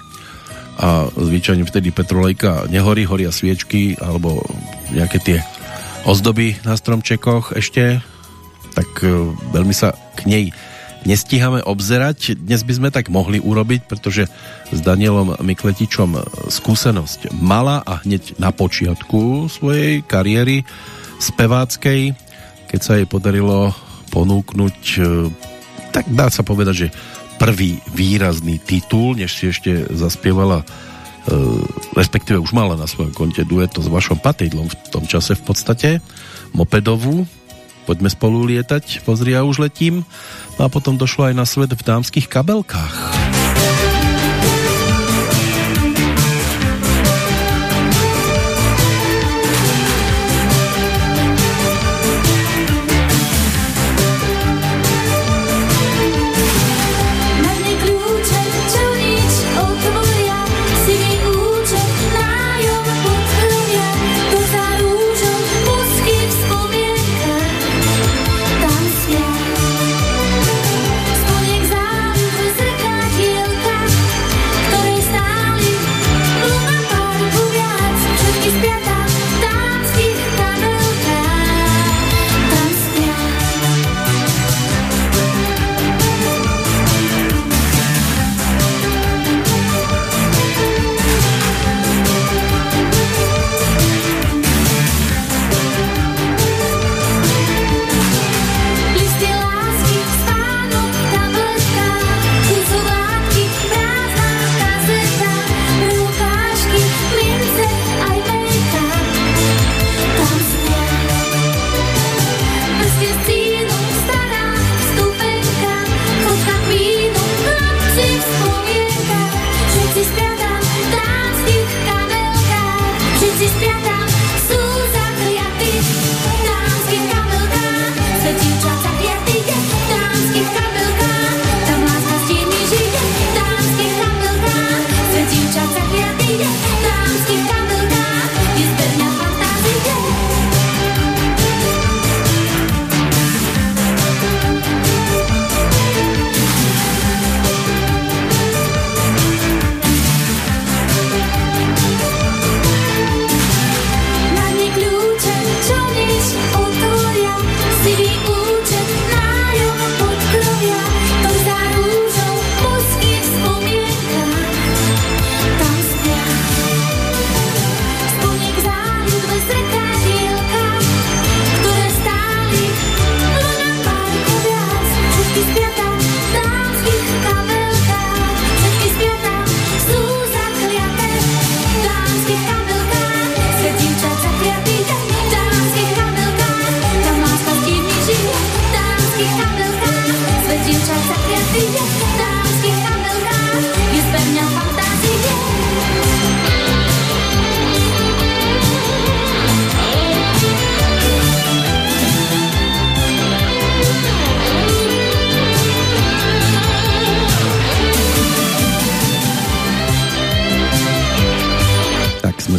a zvyčajne vtedy Petrolejka nehorí, horia sviečky alebo nejaké tie ozdoby na stromčekoch ešte, tak e, veľmi sa k nej nestíhame obzerať. Dnes by sme tak mohli urobiť, pretože s Danielom Mikletičom skúsenosť mala a hneď na počiatku svojej kariéry speváckej, keď sa jej podarilo ponúknuť tak dá sa povedať, že prvý výrazný titul, než si ešte zaspievala respektíve už mala na svojom konte dueto s vašom patejdlom v tom čase v podstate mopedovú poďme spolu lietať, pozri ja už letím. No a potom došlo aj na svet v dámskych kabelkách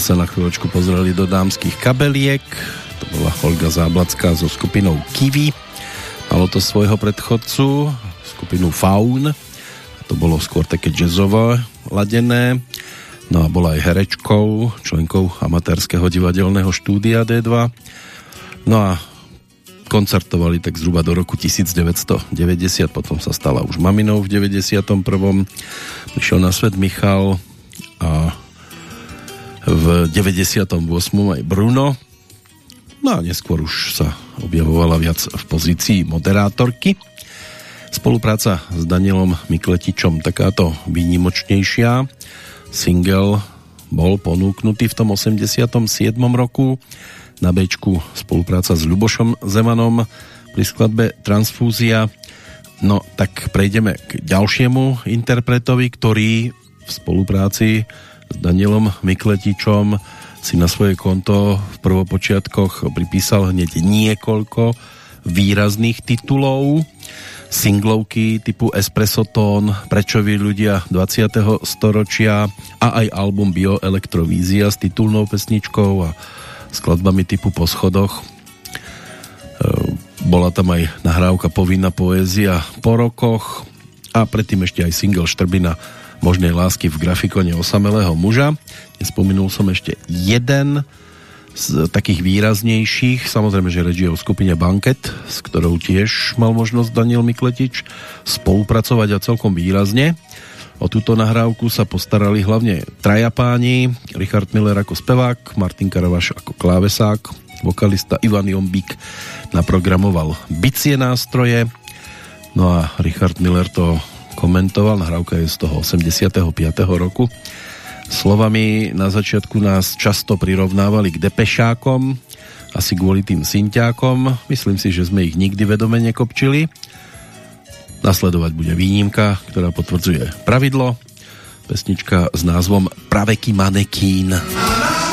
sa na chvíľočku pozreli do dámskych kabeliek. To bola Olga Záblacká so skupinou Kiwi. Malo to svojho predchodcu, skupinu Faun. To bolo skôr také jazzovo ladené. No a bola aj herečkou, členkou amatérskeho divadelného štúdia D2. No a koncertovali tak zhruba do roku 1990, potom sa stala už maminou v 91. Prišiel na svet Michal a v 98. aj Bruno. No a neskôr už sa objavovala viac v pozícii moderátorky. Spolupráca s Danielom Mikletičom takáto výnimočnejšia. Single bol ponúknutý v tom 87. roku. Na Bčku spolupráca s Ľubošom Zemanom pri skladbe Transfúzia. No tak prejdeme k ďalšiemu interpretovi, ktorý v spolupráci Danielom Mikletičom si na svoje konto v prvopočiatkoch pripísal hneď niekoľko výrazných titulov singlovky typu Espresso Tone, Prečo vy ľudia 20. storočia a aj album Bioelektrovízia s titulnou pesničkou a skladbami typu Po schodoch. E, bola tam aj nahrávka Povinná poézia po rokoch a predtým ešte aj single Štrbina možnej lásky v grafikone osamelého muža. Nespomenul som ešte jeden z takých výraznejších, samozrejme, že reč je o skupine Banket, s ktorou tiež mal možnosť Daniel Mikletič spolupracovať a celkom výrazne. O túto nahrávku sa postarali hlavne traja páni, Richard Miller ako spevák, Martin Karavaš ako klávesák, vokalista Ivan Jombík naprogramoval bicie nástroje, no a Richard Miller to komentoval, nahrávka je z toho 85. roku. Slovami na začiatku nás často prirovnávali k depešákom, asi kvôli tým synťákom. Myslím si, že sme ich nikdy vedome nekopčili. Nasledovať bude výnimka, ktorá potvrdzuje pravidlo. Pesnička s názvom Praveký manekín. Praveký manekín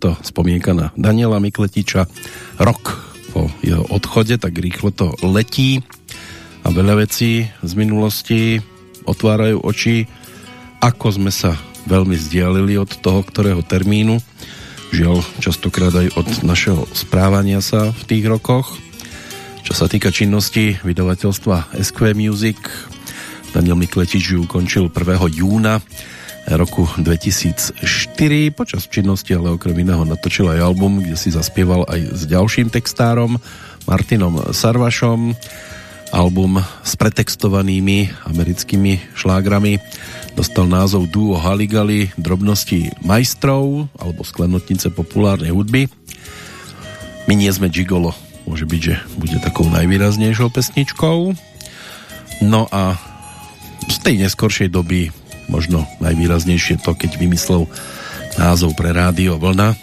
to spomienka na Daniela Mikletiča. Rok po jeho odchode, tak rýchlo to letí a veľa vecí z minulosti otvárajú oči, ako sme sa veľmi vzdialili od toho, ktorého termínu. Žiaľ, častokrát aj od našeho správania sa v tých rokoch. Čo sa týka činnosti vydavateľstva SQ Music, Daniel Mikletič ju ukončil 1. júna roku 2004. Počas činnosti ale okrem iného natočil aj album, kde si zaspieval aj s ďalším textárom Martinom Sarvašom. Album s pretextovanými americkými šlágrami dostal názov Duo Haligali drobnosti majstrov alebo sklenotnice populárnej hudby. My nie sme Gigolo, môže byť, že bude takou najvýraznejšou pesničkou. No a z tej neskoršej doby možno najvýraznejšie to, keď vymyslel názov pre rádio Vlna,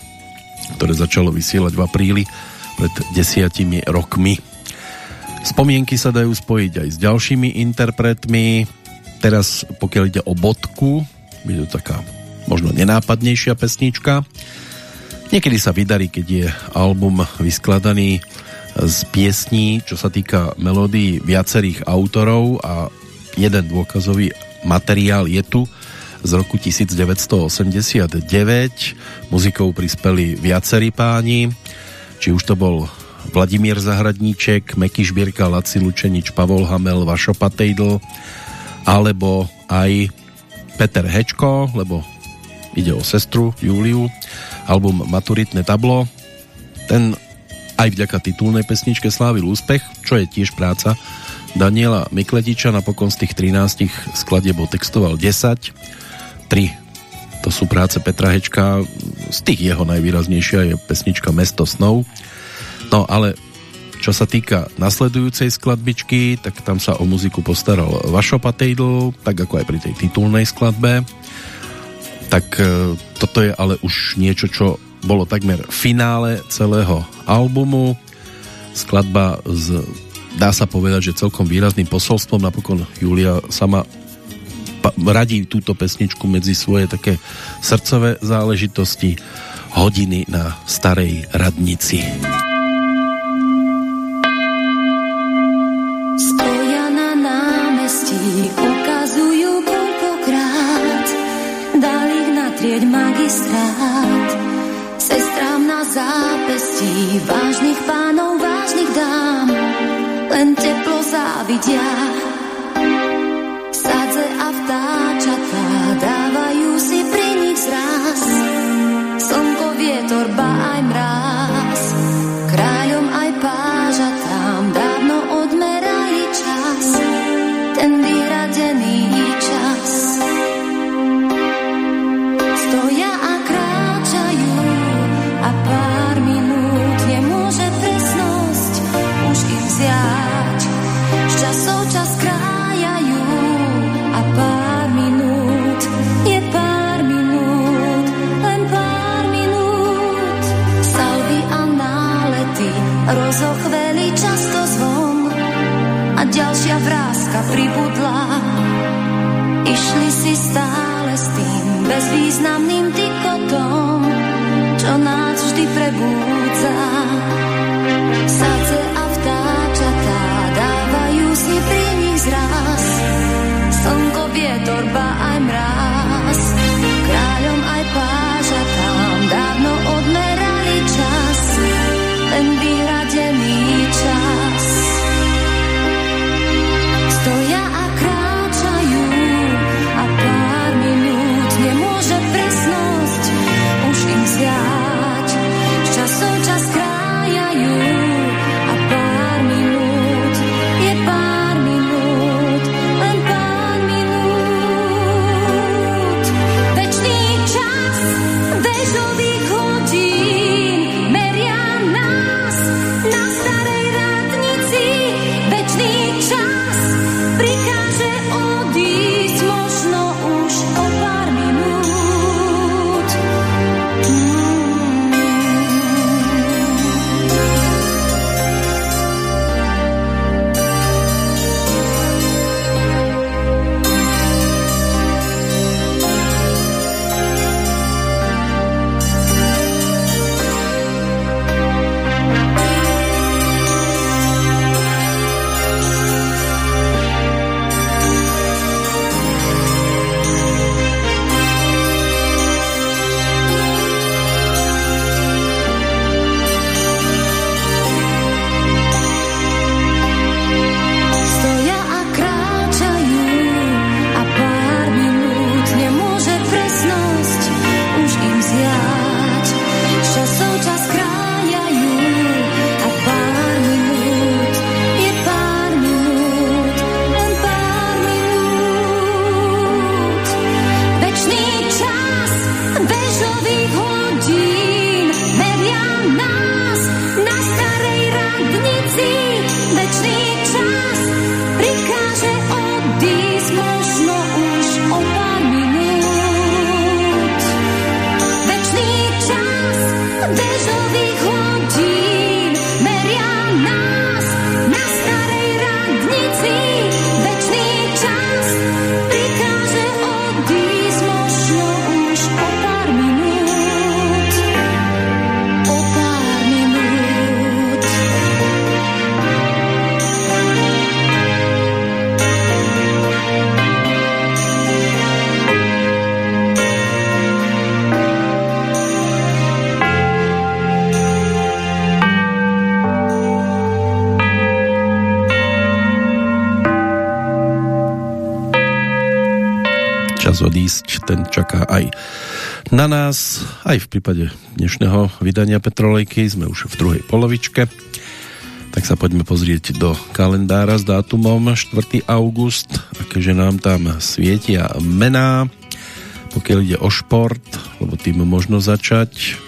ktoré začalo vysielať v apríli pred desiatimi rokmi. Spomienky sa dajú spojiť aj s ďalšími interpretmi. Teraz, pokiaľ ide o bodku, je to taká možno nenápadnejšia pesnička. Niekedy sa vydarí, keď je album vyskladaný z piesní, čo sa týka melódií viacerých autorov a jeden dôkazový materiál je tu z roku 1989. Muzikou prispeli viacerí páni, či už to bol Vladimír Zahradníček, Meky Žbírka, Laci Lučenič, Pavol Hamel, Vašo Patejdl, alebo aj Peter Hečko, lebo ide o sestru Júliu, album Maturitné tablo. Ten aj vďaka titulnej pesničke slávil úspech, čo je tiež práca Daniela Mikletiča napokon z tých 13 skladieb textoval 10 3 to sú práce Petra Hečka z tých jeho najvýraznejšia je pesnička Mesto snov no ale čo sa týka nasledujúcej skladbičky, tak tam sa o muziku postaral Vašo Patejdl, tak ako aj pri tej titulnej skladbe. Tak e, toto je ale už niečo, čo bolo takmer finále celého albumu. Skladba z dá sa povedať, že celkom výrazným posolstvom. Napokon Julia sama radí túto pesničku medzi svoje také srdcové záležitosti hodiny na starej radnici. Stoja na námestí, ukazujú koľkokrát, dal ich natrieť magistrát. Sestrám na zápestí, vážnych pánov, vážnych dám, len teplo závidia. Sadze a vtáčatá dávajú si pri nich zraz. Slnko, vietor, ba aj mráz. Si stále s tým bezvýznamným tykotom, čo nás vždy prebúdza. Odísť, ten čaká aj na nás, aj v prípade dnešného vydania Petrolejky, sme už v druhej polovičke. Tak sa poďme pozrieť do kalendára s dátumom 4. august, akéže nám tam svietia mená. Pokiaľ ide o šport, lebo tým možno začať,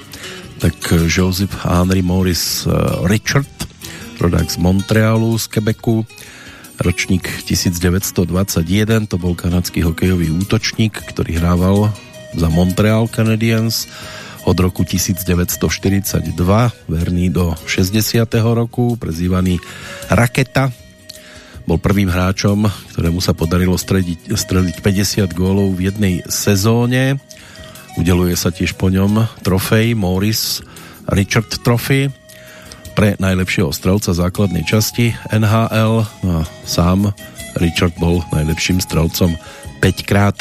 tak Joseph Henry Morris eh, Richard, rodák z Montrealu, z Quebecu, ročník 1921, to bol kanadský hokejový útočník, ktorý hrával za Montreal Canadiens od roku 1942, verný do 60. roku, prezývaný Raketa. Bol prvým hráčom, ktorému sa podarilo strediť, streliť 50 gólov v jednej sezóne. Udeluje sa tiež po ňom trofej Morris Richard Trophy pre najlepšieho strelca základnej časti NHL no a sám Richard bol najlepším strelcom 5 krát.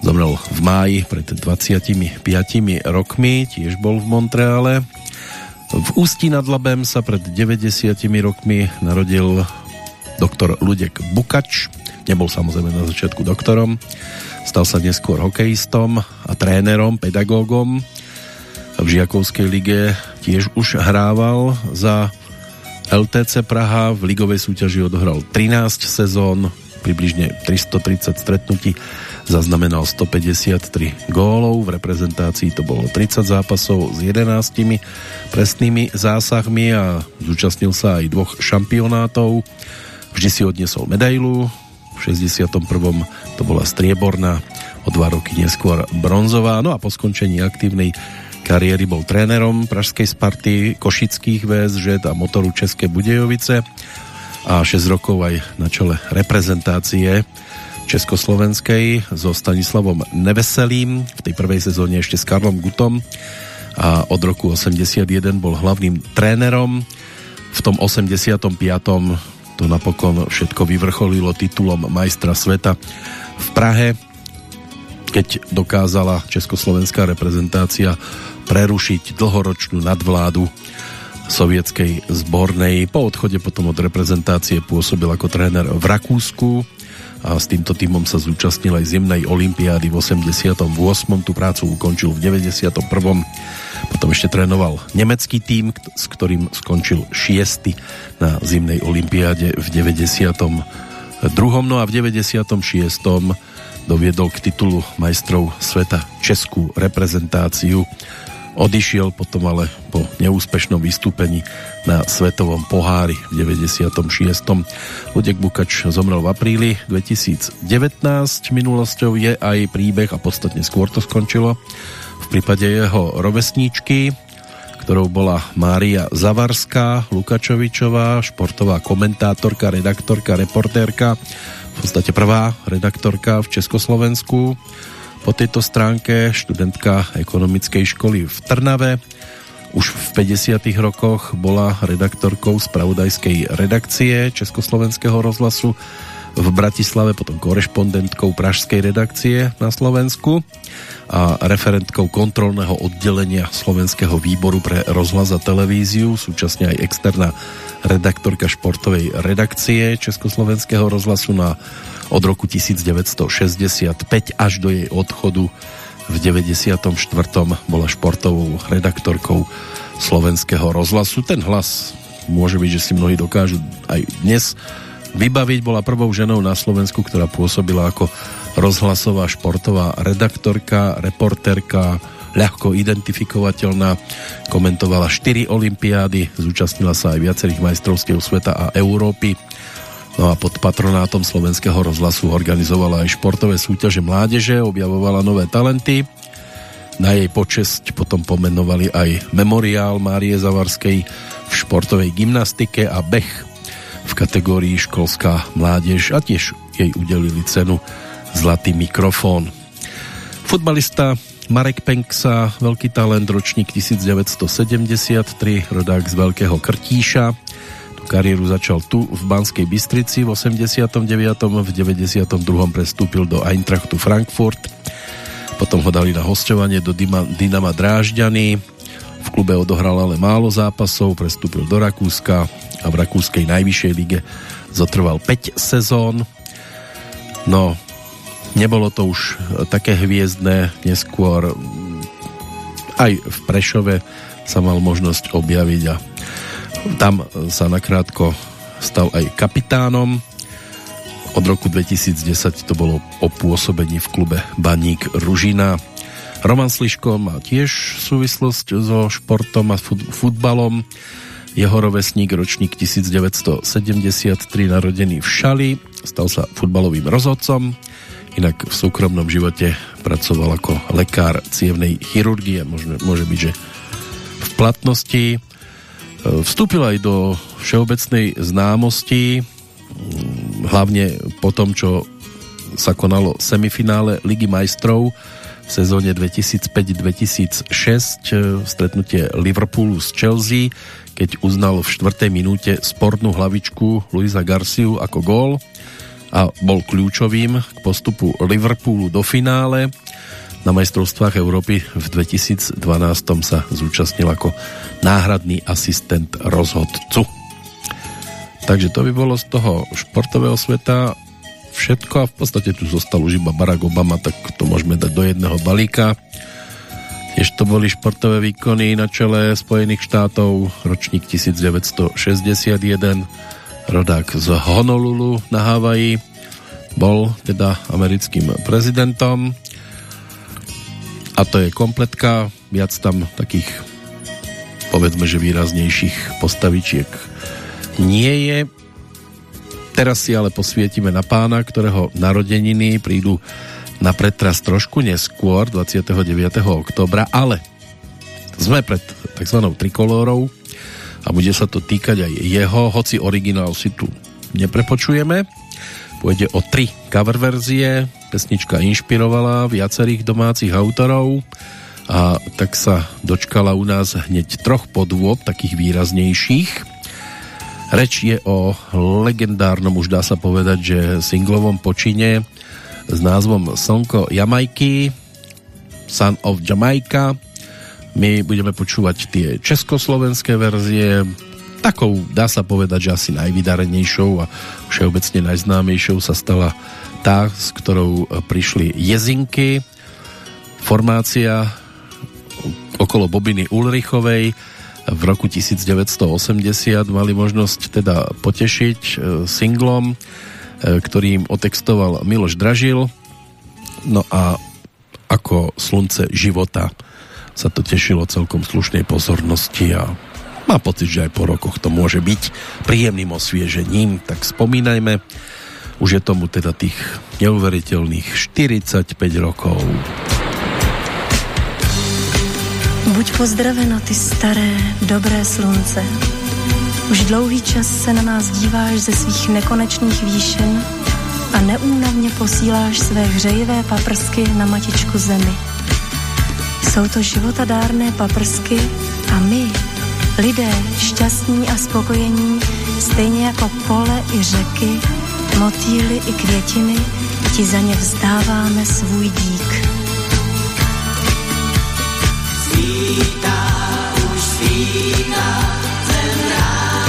Zomrel v máji pred 25 rokmi, tiež bol v Montreale. V Ústí nad Labem sa pred 90 rokmi narodil doktor Ludek Bukač. Nebol samozrejme na začiatku doktorom. Stal sa neskôr hokejistom a trénerom, pedagógom v Žiakovskej lige tiež už hrával za LTC Praha, v ligovej súťaži odohral 13 sezón, približne 330 stretnutí, zaznamenal 153 gólov, v reprezentácii to bolo 30 zápasov s 11 presnými zásahmi a zúčastnil sa aj dvoch šampionátov. Vždy si odnesol medailu, v 61. to bola strieborná, o dva roky neskôr bronzová, no a po skončení aktívnej kariéry bol trénerom Pražskej Sparty, Košických VSŽ a motoru České Budejovice a 6 rokov aj na čele reprezentácie Československej so Stanislavom Neveselým, v tej prvej sezóne ešte s Karlom Gutom a od roku 81 bol hlavným trénerom. V tom 85. to napokon všetko vyvrcholilo titulom majstra sveta v Prahe, keď dokázala československá reprezentácia prerušiť dlhoročnú nadvládu sovietskej zbornej. Po odchode potom od reprezentácie pôsobil ako tréner v Rakúsku a s týmto týmom sa zúčastnil aj zimnej olympiády v 88. Tú prácu ukončil v 91. Potom ešte trénoval nemecký tým, s ktorým skončil šiesty na zimnej olympiáde v 92. No a v 96. doviedol k titulu majstrov sveta českú reprezentáciu Odišiel potom ale po neúspešnom vystúpení na Svetovom pohári v 96. Ludek Bukač zomrel v apríli 2019. Minulosťou je aj príbeh a podstatne skôr to skončilo v prípade jeho rovesníčky, ktorou bola Mária Zavarská, Lukačovičová, športová komentátorka, redaktorka, reportérka, v podstate prvá redaktorka v Československu po tejto stránke, študentka ekonomickej školy v Trnave. Už v 50. rokoch bola redaktorkou spravodajskej redakcie Československého rozhlasu v Bratislave, potom korešpondentkou pražskej redakcie na Slovensku a referentkou kontrolného oddelenia Slovenského výboru pre rozhlas a televíziu, súčasne aj externá redaktorka športovej redakcie Československého rozhlasu na od roku 1965 až do jej odchodu v 94. bola športovou redaktorkou slovenského rozhlasu. Ten hlas môže byť, že si mnohí dokážu aj dnes vybaviť. Bola prvou ženou na Slovensku, ktorá pôsobila ako rozhlasová športová redaktorka, reporterka, ľahko identifikovateľná, komentovala 4 olympiády, zúčastnila sa aj viacerých majstrovstiev sveta a Európy No a pod patronátom slovenského rozhlasu organizovala aj športové súťaže mládeže, objavovala nové talenty. Na jej počesť potom pomenovali aj memoriál Márie Zavarskej v športovej gymnastike a beh v kategórii školská mládež a tiež jej udelili cenu Zlatý mikrofón. Futbalista Marek Penksa, veľký talent, ročník 1973, rodák z Veľkého Krtíša, Kariéru začal tu v Banskej Bystrici v 89. V 92. prestúpil do Eintrachtu Frankfurt. Potom ho dali na hostovanie do Dynama Drážďany. V klube odohral ale málo zápasov, prestúpil do Rakúska a v rakúskej najvyššej lige zotrval 5 sezón. No, Nebolo to už také hviezdné, neskôr aj v Prešove sa mal možnosť objaviť a tam sa nakrátko stal aj kapitánom. Od roku 2010 to bolo o pôsobení v klube Baník Ružina. Roman Sliško má tiež súvislosť so športom a futbalom. Jeho rovesník, ročník 1973, narodený v Šali, stal sa futbalovým rozhodcom, inak v súkromnom živote pracoval ako lekár cievnej chirurgie, môže, môže byť, že v platnosti. Vstúpil aj do všeobecnej známosti, hlavne po tom, čo sa konalo semifinále Ligy majstrov sezóne 2005-2006 stretnutie Liverpoolu s Chelsea, keď uznal v štvrtej minúte sportnú hlavičku Luisa Garciu ako gól a bol kľúčovým k postupu Liverpoolu do finále. Na majstrovstvách Európy v 2012 sa zúčastnil ako náhradný asistent rozhodcu. Takže to by bolo z toho športového sveta všetko a v podstate tu zostal už iba Barack Obama, tak to môžeme dať do jedného balíka. Tiež to boli športové výkony na čele Spojených štátov, ročník 1961, rodák z Honolulu na Havaji, bol teda americkým prezidentom a to je kompletka, viac tam takých povedzme, že výraznejších postavičiek nie je. Teraz si ale posvietime na pána, ktorého narodeniny prídu na pretras trošku neskôr, 29. oktobra, ale sme pred tzv. trikolórou a bude sa to týkať aj jeho, hoci originál si tu neprepočujeme. Pôjde o tri cover verzie, pesnička inšpirovala viacerých domácich autorov a tak sa dočkala u nás hneď troch podôb, takých výraznejších. Reč je o legendárnom, už dá sa povedať, že singlovom počine s názvom Slnko Jamajky, Son of Jamaica. My budeme počúvať tie československé verzie, takou dá sa povedať, že asi najvydarenejšou a všeobecne najznámejšou sa stala tá, s ktorou prišli Jezinky, formácia okolo Bobiny Ulrichovej, v roku 1980 mali možnosť teda potešiť e, singlom, e, ktorým otextoval Miloš Dražil. No a ako slunce života sa to tešilo celkom slušnej pozornosti a mám pocit, že aj po rokoch to môže byť príjemným osviežením, tak spomínajme, už je tomu teda tých neuveriteľných 45 rokov. Buď pozdraveno, ty staré, dobré slunce. Už dlouhý čas se na nás díváš ze svých nekonečných výšin a neúnavně posíláš své hřejivé paprsky na matičku zemi. Jsou to životadárné paprsky a my, lidé šťastní a spokojení, stejně jako pole i řeky, motýly i květiny, ti za ně vzdáváme svůj dík. Svítá, už svítá, zem ráda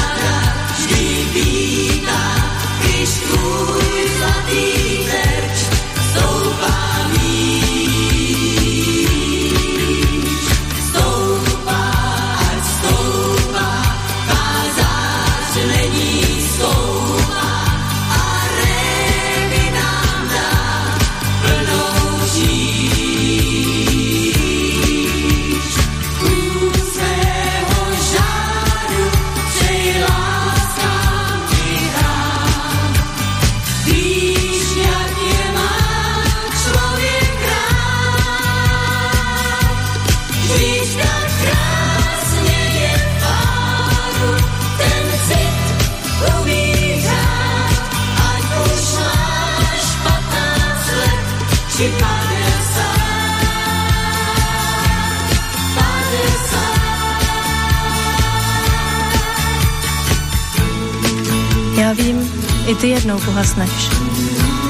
Vím, i ty jednou pohasneš.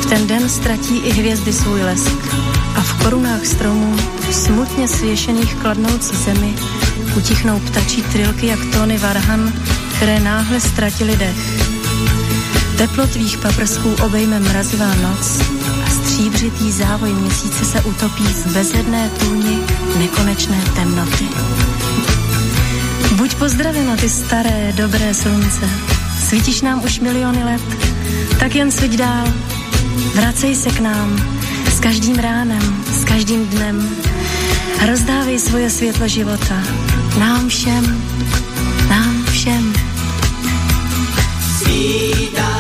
V ten den ztratí i hvězdy svůj lesk a v korunách stromů, smutně svěšených kladnoucí zemi, utichnou ptačí trilky jak tóny varhan, které náhle ztratili dech. Teplo tvých paprsků obejme mrazivá noc a stříbřitý závoj měsíce se utopí v bezedné tůni nekonečné temnoty. Buď pozdraveno ty staré, dobré slunce. Svítíš nám už miliony let, tak jen sviť dál. Vracej se k nám s každým ránem, s každým dnem. Rozdávej svoje světlo života nám všem, nám všem. Svítá,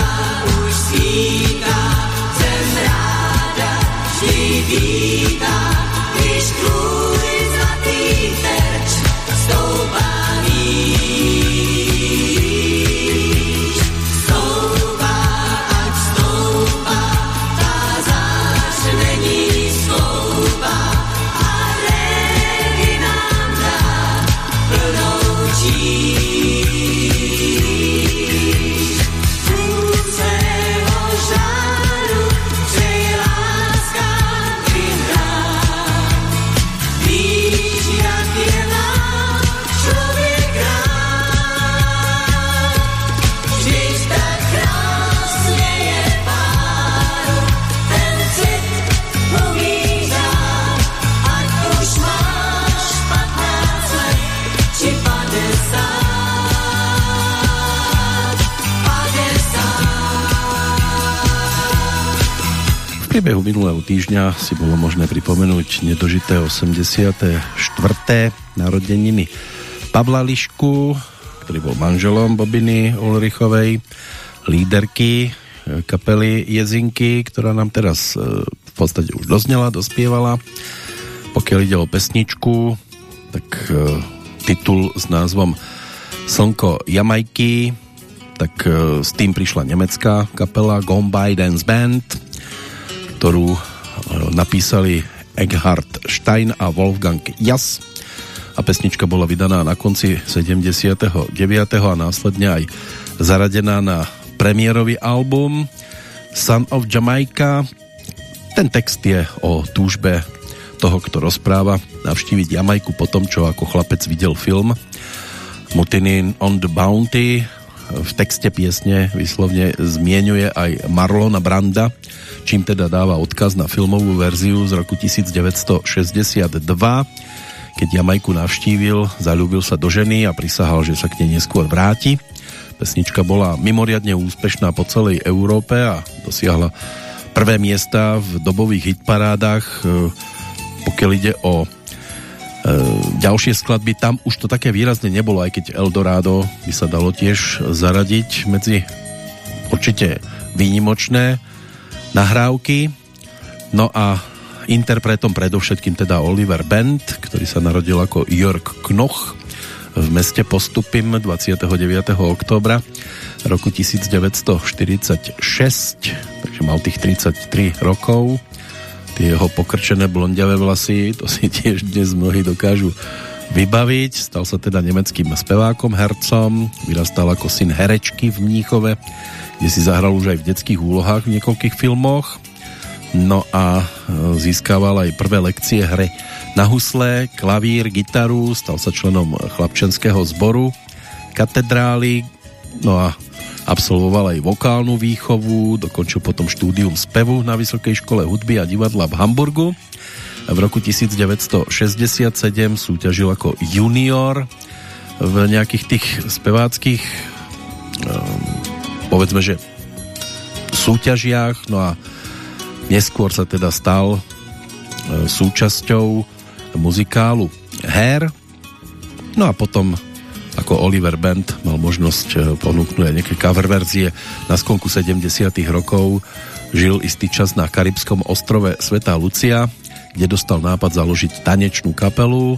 už svítá, jsem ráda, vždy vítá, když tvůj minulého týždňa si bolo možné pripomenúť nedožité 84. narodeniny Pavla Lišku, ktorý bol manželom Bobiny Ulrichovej, líderky e, kapely Jezinky, ktorá nám teraz e, v podstate už doznela, dospievala. Pokiaľ ide o pesničku, tak e, titul s názvom Slnko Jamajky, tak s tým prišla nemecká kapela Gombay Dance Band, ktorú e, napísali Eckhard Stein a Wolfgang Jas a pesnička bola vydaná na konci 79. a následne aj zaradená na premiérový album Son of Jamaica. Ten text je o túžbe toho, kto rozpráva navštíviť Jamajku po tom, čo ako chlapec videl film Mutiny on the Bounty. V texte piesne vyslovne zmienuje aj Marlona Branda, čím teda dáva odkaz na filmovú verziu z roku 1962 keď Jamajku navštívil, zalúbil sa do ženy a prisahal, že sa k nej neskôr vráti. Pesnička bola mimoriadne úspešná po celej Európe a dosiahla prvé miesta v dobových hitparádach. E, Pokiaľ ide o ďalšie skladby, tam už to také výrazne nebolo, aj keď Eldorado by sa dalo tiež zaradiť medzi určite výnimočné nahrávky. No a interpretom predovšetkým teda Oliver Bent, ktorý sa narodil ako Jörg Knoch v meste Postupim 29. októbra roku 1946, takže mal tých 33 rokov. Tie jeho pokrčené blondiavé vlasy, to si <laughs> tiež dnes mnohí dokážu vybaviť. Stal sa teda nemeckým spevákom, hercom, vyrastal ako syn herečky v Mníchove, kde si zahral už aj v detských úlohách v niekoľkých filmoch. No a e, získaval aj prvé lekcie hry na husle, klavír, gitaru, stal sa členom chlapčenského zboru, katedrály, no a absolvoval aj vokálnu výchovu, dokončil potom štúdium spevu na Vysokej škole hudby a divadla v Hamburgu. V roku 1967 súťažil ako junior v nejakých tých speváckých um, povedzme, že súťažiach, no a Neskôr sa teda stal e, súčasťou muzikálu Hair. No a potom ako Oliver Band mal možnosť e, ponúknuť aj nejaké cover verzie. Na skonku 70 rokov žil istý čas na karibskom ostrove Sveta Lucia, kde dostal nápad založiť tanečnú kapelu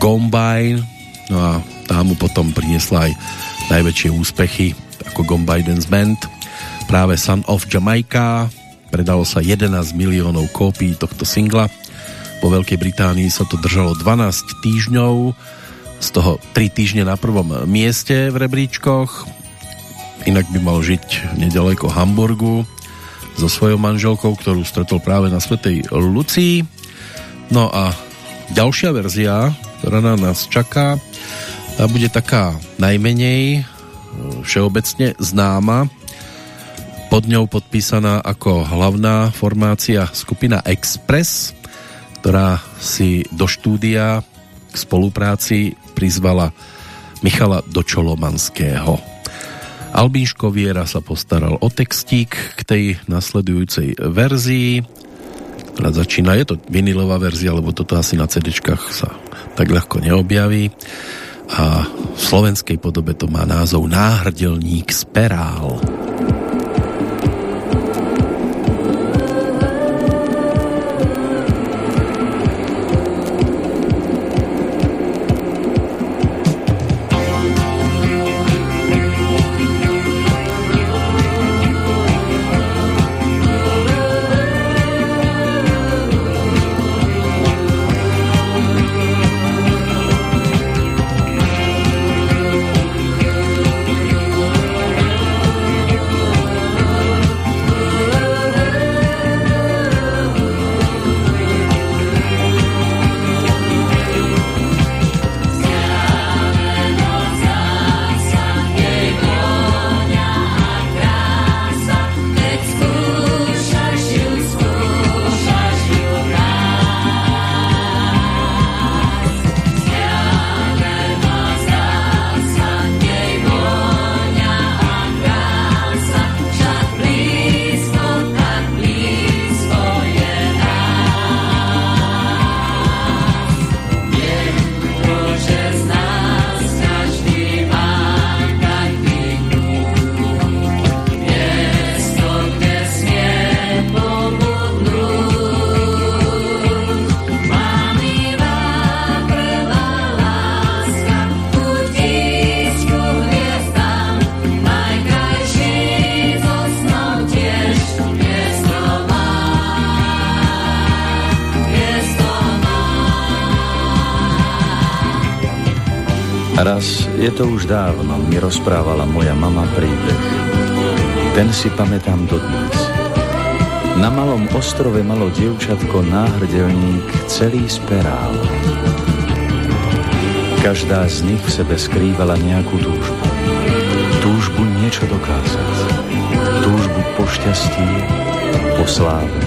Gombine. No a tá mu potom priniesla aj najväčšie úspechy ako Gombine Dance Band. Práve Son of Jamaica Predalo sa 11 miliónov kópií tohto singla. Po Veľkej Británii sa to držalo 12 týždňov, z toho 3 týždne na prvom mieste v rebríčkoch. Inak by mal žiť nedaleko Hamburgu so svojou manželkou, ktorú stretol práve na Svetej Lucii. No a ďalšia verzia, ktorá na nás čaká, tá bude taká najmenej všeobecne známa pod ňou podpísaná ako hlavná formácia skupina Express, ktorá si do štúdia k spolupráci prizvala Michala Dočolomanského. Albín Škoviera sa postaral o textík k tej nasledujúcej verzii, ktorá začína, je to vinilová verzia, lebo toto asi na cd sa tak ľahko neobjaví a v slovenskej podobe to má názov Náhrdelník z perál. To už dávno mi rozprávala moja mama príbeh. Ten si pamätám dodnes. Na malom ostrove malo dievčatko náhrdelník celý sperál. Každá z nich v sebe skrývala nejakú túžbu. Túžbu niečo dokázať. Túžbu po šťastí, po sláve.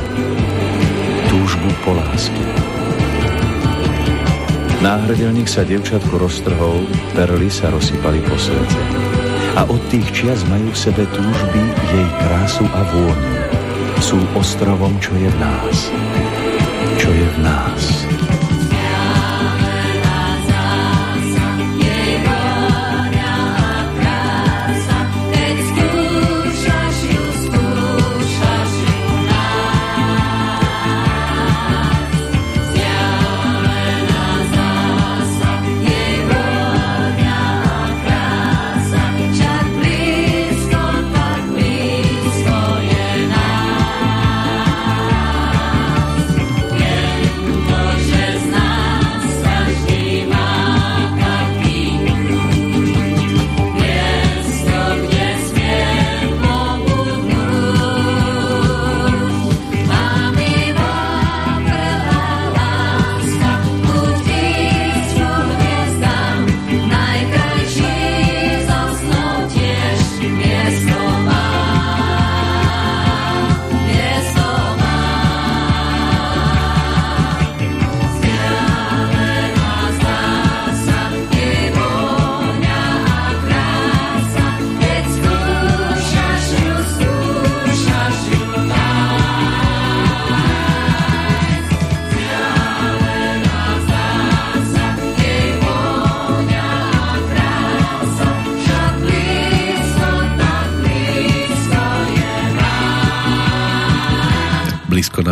Túžbu po láske. Náhrdelník sa devčatku roztrhol, perly sa rozsypali po svete. A od tých čias majú v sebe túžby jej krásu a vôňu. Sú ostrovom, čo je v nás. Čo je v nás.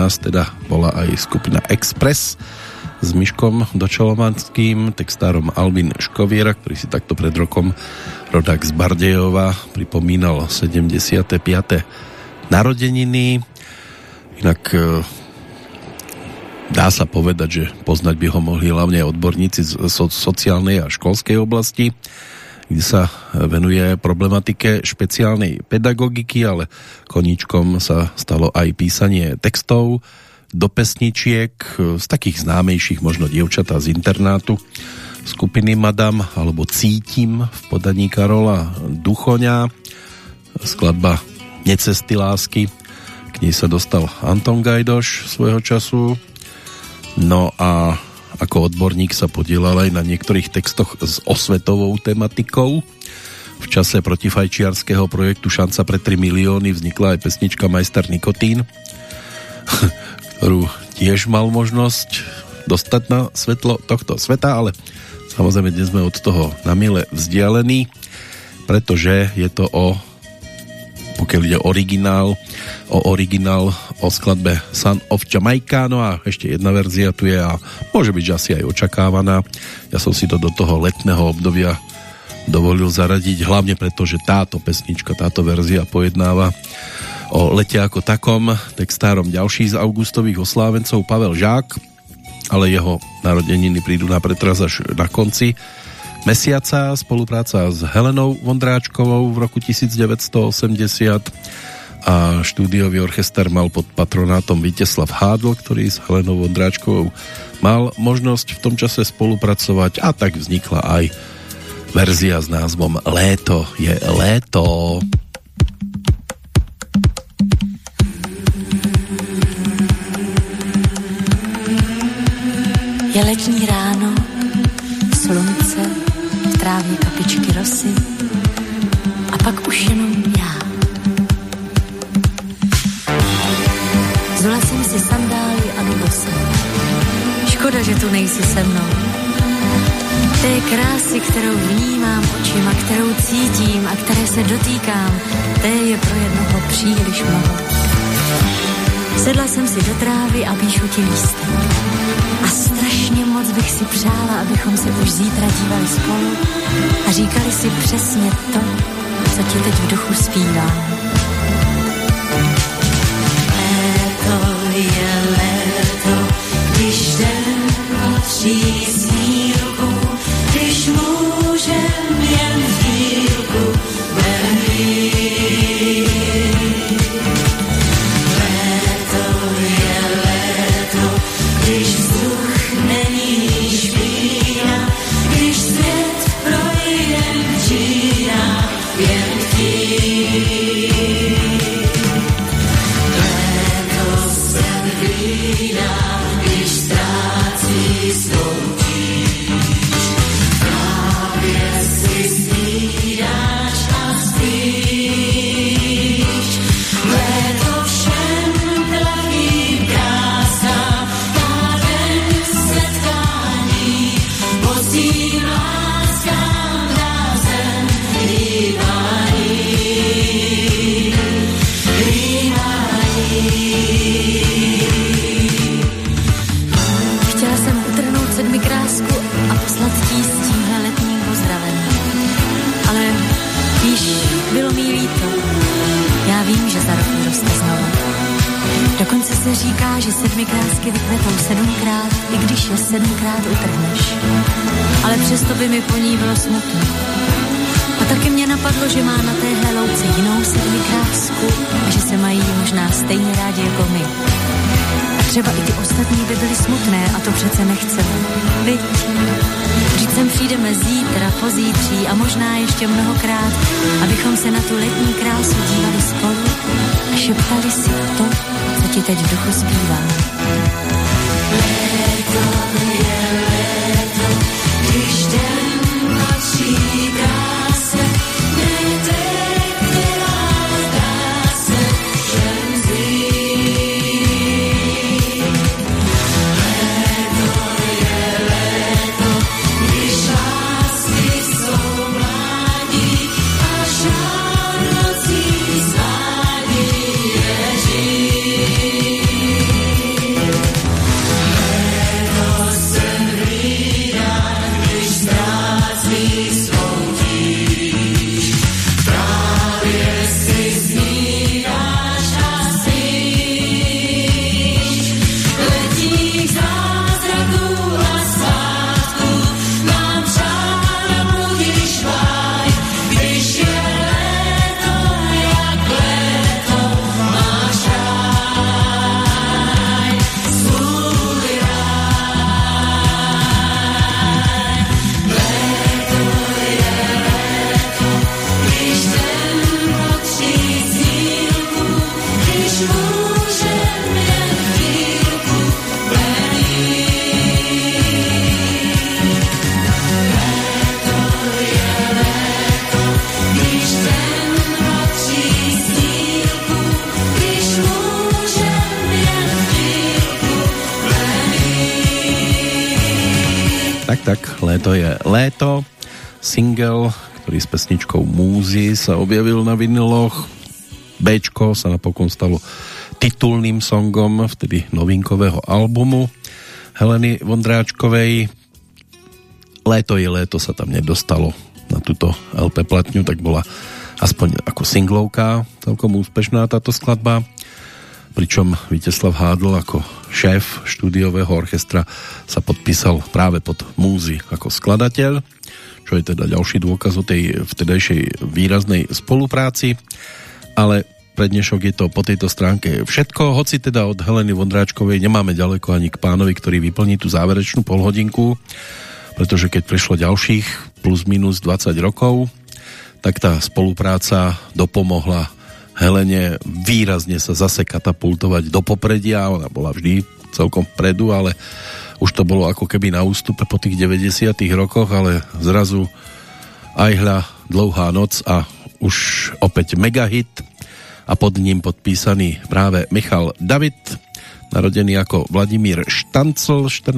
Nás teda bola aj skupina Express s Myškom Dočolomanským, textárom Albin Škoviera, ktorý si takto pred rokom rodák z Bardejova pripomínal 75. narodeniny. Inak e, dá sa povedať, že poznať by ho mohli hlavne odborníci z sociálnej a školskej oblasti kde sa venuje problematike špeciálnej pedagogiky, ale koníčkom sa stalo aj písanie textov do pesničiek z takých známejších možno dievčatá z internátu skupiny Madam alebo Cítim v podaní Karola Duchoňa skladba Necesty lásky. K nej sa dostal Anton Gajdoš svojho času. No a ako odborník sa podielal aj na niektorých textoch s osvetovou tematikou. V čase protifajčiarského projektu Šanca pre 3 milióny vznikla aj pesnička Majster Nikotín, <laughs> ktorú tiež mal možnosť dostať na svetlo tohto sveta, ale samozrejme dnes sme od toho na mile vzdialení, pretože je to o pokiaľ ide originál, o originál o skladbe Son of Jamaica, no a ešte jedna verzia tu je a môže byť že asi aj očakávaná. Ja som si to do toho letného obdobia dovolil zaradiť, hlavne preto, že táto pesnička, táto verzia pojednáva o lete ako takom, textárom ďalší z augustových oslávencov Pavel Žák, ale jeho narodeniny prídu na pretraz až na konci mesiaca, spolupráca s Helenou Vondráčkovou v roku 1980 a štúdiový orchester mal pod patronátom Viteslav Hádl, ktorý s Helenou Vondráčkovou mal možnosť v tom čase spolupracovať a tak vznikla aj verzia s názvom Léto je léto. Je letní ráno, slunce, trávě kapičky rosy a pak už jenom já. Jsem si sandály a jdu Škoda, že tu nejsi se mnou Té krásy, kterou vnímám očima, kterou cítím a které se dotýkám, té je pro jednoho příliš mnoho. Sedla jsem si do trávy a píšu ti lístek. A strašně moc bych si přála, abychom se už zítra dívali spolu a říkali si přesně to, co ti teď v duchu zpívám. Léto je léto, když den patří že sa objavil na viniloch. Bčko sa napokon stalo titulným songom vtedy novinkového albumu Heleny Vondráčkovej. Léto je léto sa tam nedostalo na túto LP platňu, tak bola aspoň ako singlovka celkom úspešná táto skladba pričom Víteslav Hádl ako šéf štúdiového orchestra sa podpísal práve pod múzy ako skladateľ, čo je teda ďalší dôkaz o tej vtedajšej výraznej spolupráci, ale pre dnešok je to po tejto stránke všetko, hoci teda od Heleny Vondráčkovej nemáme ďaleko ani k pánovi, ktorý vyplní tú záverečnú polhodinku, pretože keď prešlo ďalších plus minus 20 rokov, tak tá spolupráca dopomohla Helene výrazne sa zase katapultovať do popredia, ona bola vždy celkom vpredu, ale už to bolo ako keby na ústupe po tých 90 rokoch, ale zrazu aj hľa dlouhá noc a už opäť megahit a pod ním podpísaný práve Michal David, narodený ako Vladimír Štancl 14.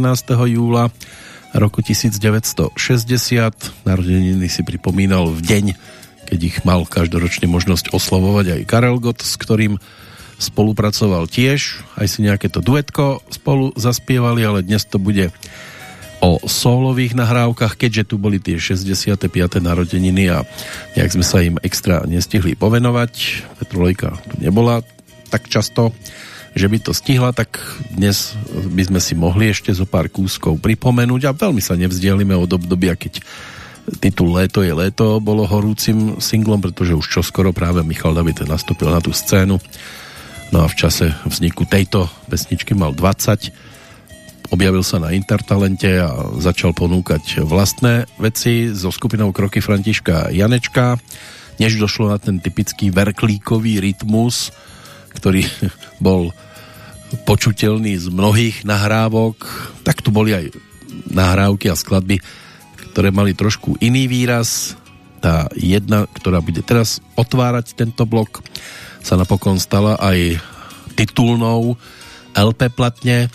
júla roku 1960. Narodeniny si pripomínal v deň, keď ich mal každoročne možnosť oslovovať aj Karel Gott, s ktorým spolupracoval tiež, aj si nejaké to duetko spolu zaspievali, ale dnes to bude o solových nahrávkach, keďže tu boli tie 65. narodeniny a nejak sme sa im extra nestihli povenovať. Petrolejka tu nebola tak často, že by to stihla, tak dnes by sme si mohli ešte zo pár kúskov pripomenúť a veľmi sa nevzdielime od obdobia, keď titul Léto je léto bolo horúcim singlom, pretože už čoskoro práve Michal David nastúpil na tú scénu. No a v čase vzniku tejto pesničky mal 20. Objavil sa na Intertalente a začal ponúkať vlastné veci so skupinou Kroky Františka Janečka, než došlo na ten typický verklíkový rytmus, ktorý <laughs> bol počutelný z mnohých nahrávok, tak tu boli aj nahrávky a skladby ktoré mali trošku iný výraz. Tá jedna, ktorá bude teraz otvárať tento blok, sa napokon stala aj titulnou LP platne,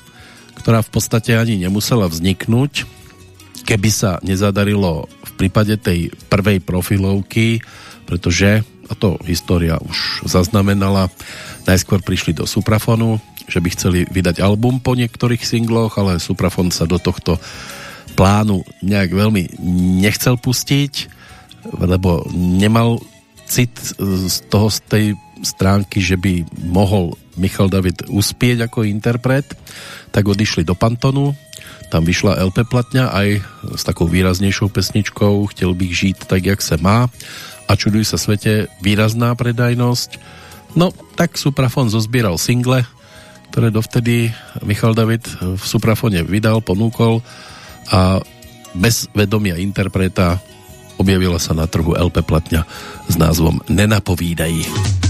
ktorá v podstate ani nemusela vzniknúť, keby sa nezadarilo v prípade tej prvej profilovky, pretože, a to história už zaznamenala, najskôr prišli do Suprafonu, že by chceli vydať album po niektorých singloch, ale Suprafon sa do tohto plánu nejak veľmi nechcel pustiť, lebo nemal cit z toho z tej stránky, že by mohol Michal David uspieť ako interpret, tak odišli do Pantonu, tam vyšla LP platňa aj s takou výraznejšou pesničkou Chtěl bych žít tak, jak se má a čuduj sa svete výrazná predajnosť. No, tak Suprafon zozbieral single, ktoré dovtedy Michal David v Suprafone vydal, ponúkol a bez vedomia interpreta objavila sa na trhu LP platňa s názvom Nenapovídaj. zbavit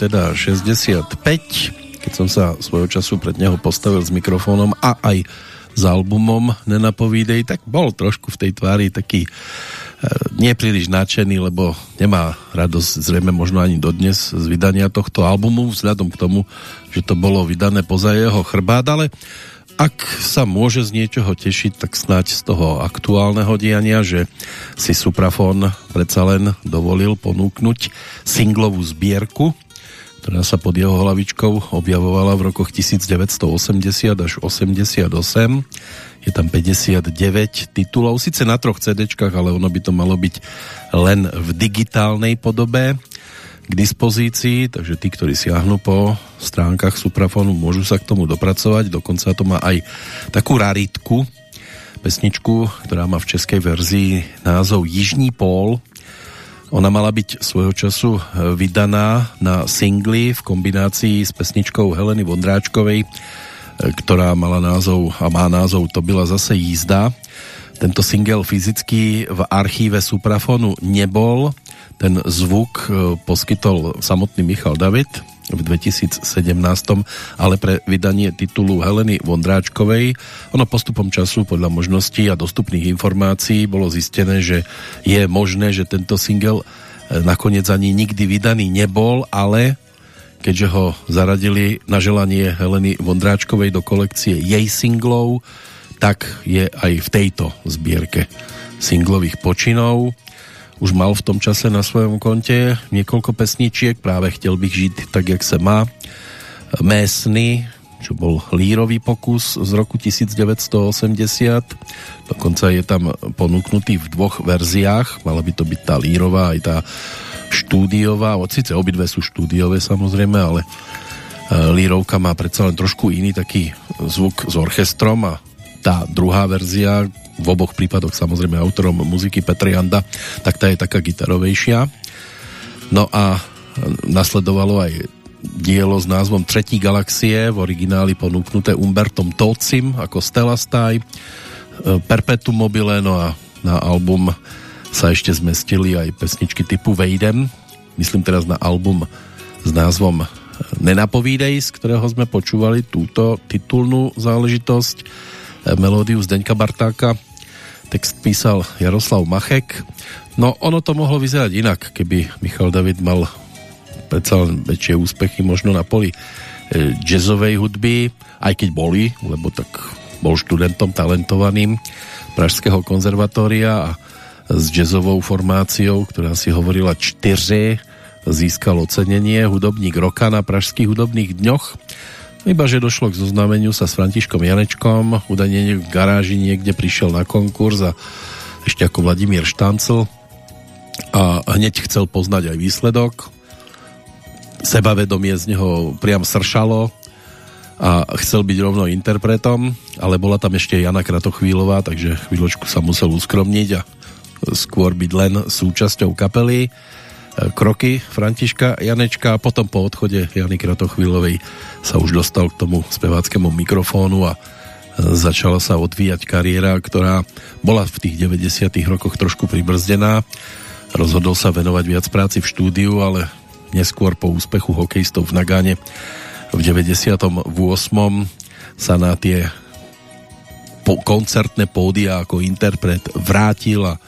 teda 65, keď som sa svojho času pred neho postavil s mikrofónom a aj s albumom Nenapovídej, tak bol trošku v tej tvári taký nie príliš nadšený, lebo nemá radosť zrejme možno ani dodnes z vydania tohto albumu, vzhľadom k tomu, že to bolo vydané poza jeho chrbát, ale ak sa môže z niečoho tešiť, tak snáď z toho aktuálneho diania, že si Suprafon predsa len dovolil ponúknuť singlovú zbierku, ktorá sa pod jeho hlavičkou objavovala v rokoch 1980 až 88. Je tam 59 titulov, síce na troch CD-čkách, ale ono by to malo byť len v digitálnej podobe k dispozícii, takže tí, ktorí siahnu po stránkach Suprafonu, môžu sa k tomu dopracovať, dokonca to má aj takú raritku, pesničku, ktorá má v českej verzii názov Jižní pól. Ona mala byť svojho času vydaná na singli v kombinácii s pesničkou Heleny Vondráčkovej, ktorá mala názov a má názov To byla zase jízda. Tento single fyzicky v archíve Suprafonu nebol, ten zvuk e, poskytol samotný Michal David v 2017, ale pre vydanie titulu Heleny Vondráčkovej. Ono postupom času podľa možností a dostupných informácií bolo zistené, že je možné, že tento single nakoniec ani nikdy vydaný nebol, ale keďže ho zaradili na želanie Heleny Vondráčkovej do kolekcie jej singlov, tak je aj v tejto zbierke singlových počinov už mal v tom čase na svojom konte niekoľko pesničiek, práve chtěl bych žiť tak, jak se má. Mé sny, čo bol lírový pokus z roku 1980. Dokonca je tam ponúknutý v dvoch verziách. Mala by to byť tá lírová aj tá štúdiová. Sice obidve sú štúdiové samozrejme, ale lírovka má predsa len trošku iný taký zvuk s orchestrom a tá druhá verzia, v oboch prípadoch samozrejme autorom muziky Petr Janda, tak tá je taká gitarovejšia. No a nasledovalo aj dielo s názvom Tretí galaxie, v origináli ponúknuté Umbertom Tocim ako Stella Staj, e, Perpetuum mobile, no a na album sa ešte zmestili aj pesničky typu Vejdem, myslím teraz na album s názvom Nenapovídej, z ktorého sme počúvali túto titulnú záležitosť, melódiu Zdeňka Bartáka, text písal Jaroslav Machek. No ono to mohlo vyzerať inak, keby Michal David mal predsa len väčšie úspechy možno na poli e, jazzovej hudby, aj keď boli, lebo tak bol študentom talentovaným Pražského konzervatória a s jazzovou formáciou, ktorá si hovorila 4, získal ocenenie hudobník roka na Pražských hudobných dňoch. Iba, že došlo k zoznámeniu sa s Františkom Janečkom, údajne v garáži niekde prišiel na konkurs a ešte ako Vladimír Štancel a hneď chcel poznať aj výsledok sebavedomie z neho priam sršalo a chcel byť rovno interpretom, ale bola tam ešte Jana Kratochvílová, takže chvíľočku sa musel uskromniť a skôr byť len súčasťou kapely. Kroky Františka Janečka a potom po odchode Jany Kratochvílovej sa už dostal k tomu speváckému mikrofónu a začala sa odvíjať kariéra, ktorá bola v tých 90 rokoch trošku pribrzdená. Rozhodol sa venovať viac práci v štúdiu, ale neskôr po úspechu hokejistov v Nagáne v 98. sa na tie koncertné pódia ako interpret vrátil a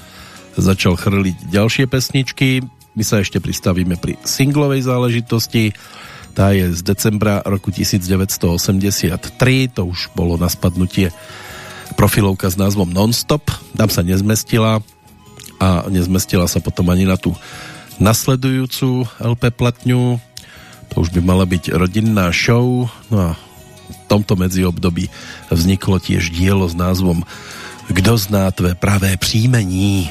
začal chrliť ďalšie pesničky. My sa ešte pristavíme pri singlovej záležitosti. Tá je z decembra roku 1983, to už bolo na spadnutie profilovka s názvom Nonstop. Tam sa nezmestila a nezmestila sa potom ani na tú nasledujúcu LP platňu. To už by mala byť rodinná show. No a v tomto medziobdobí vzniklo tiež dielo s názvom Kdo zná tvé pravé příjmení?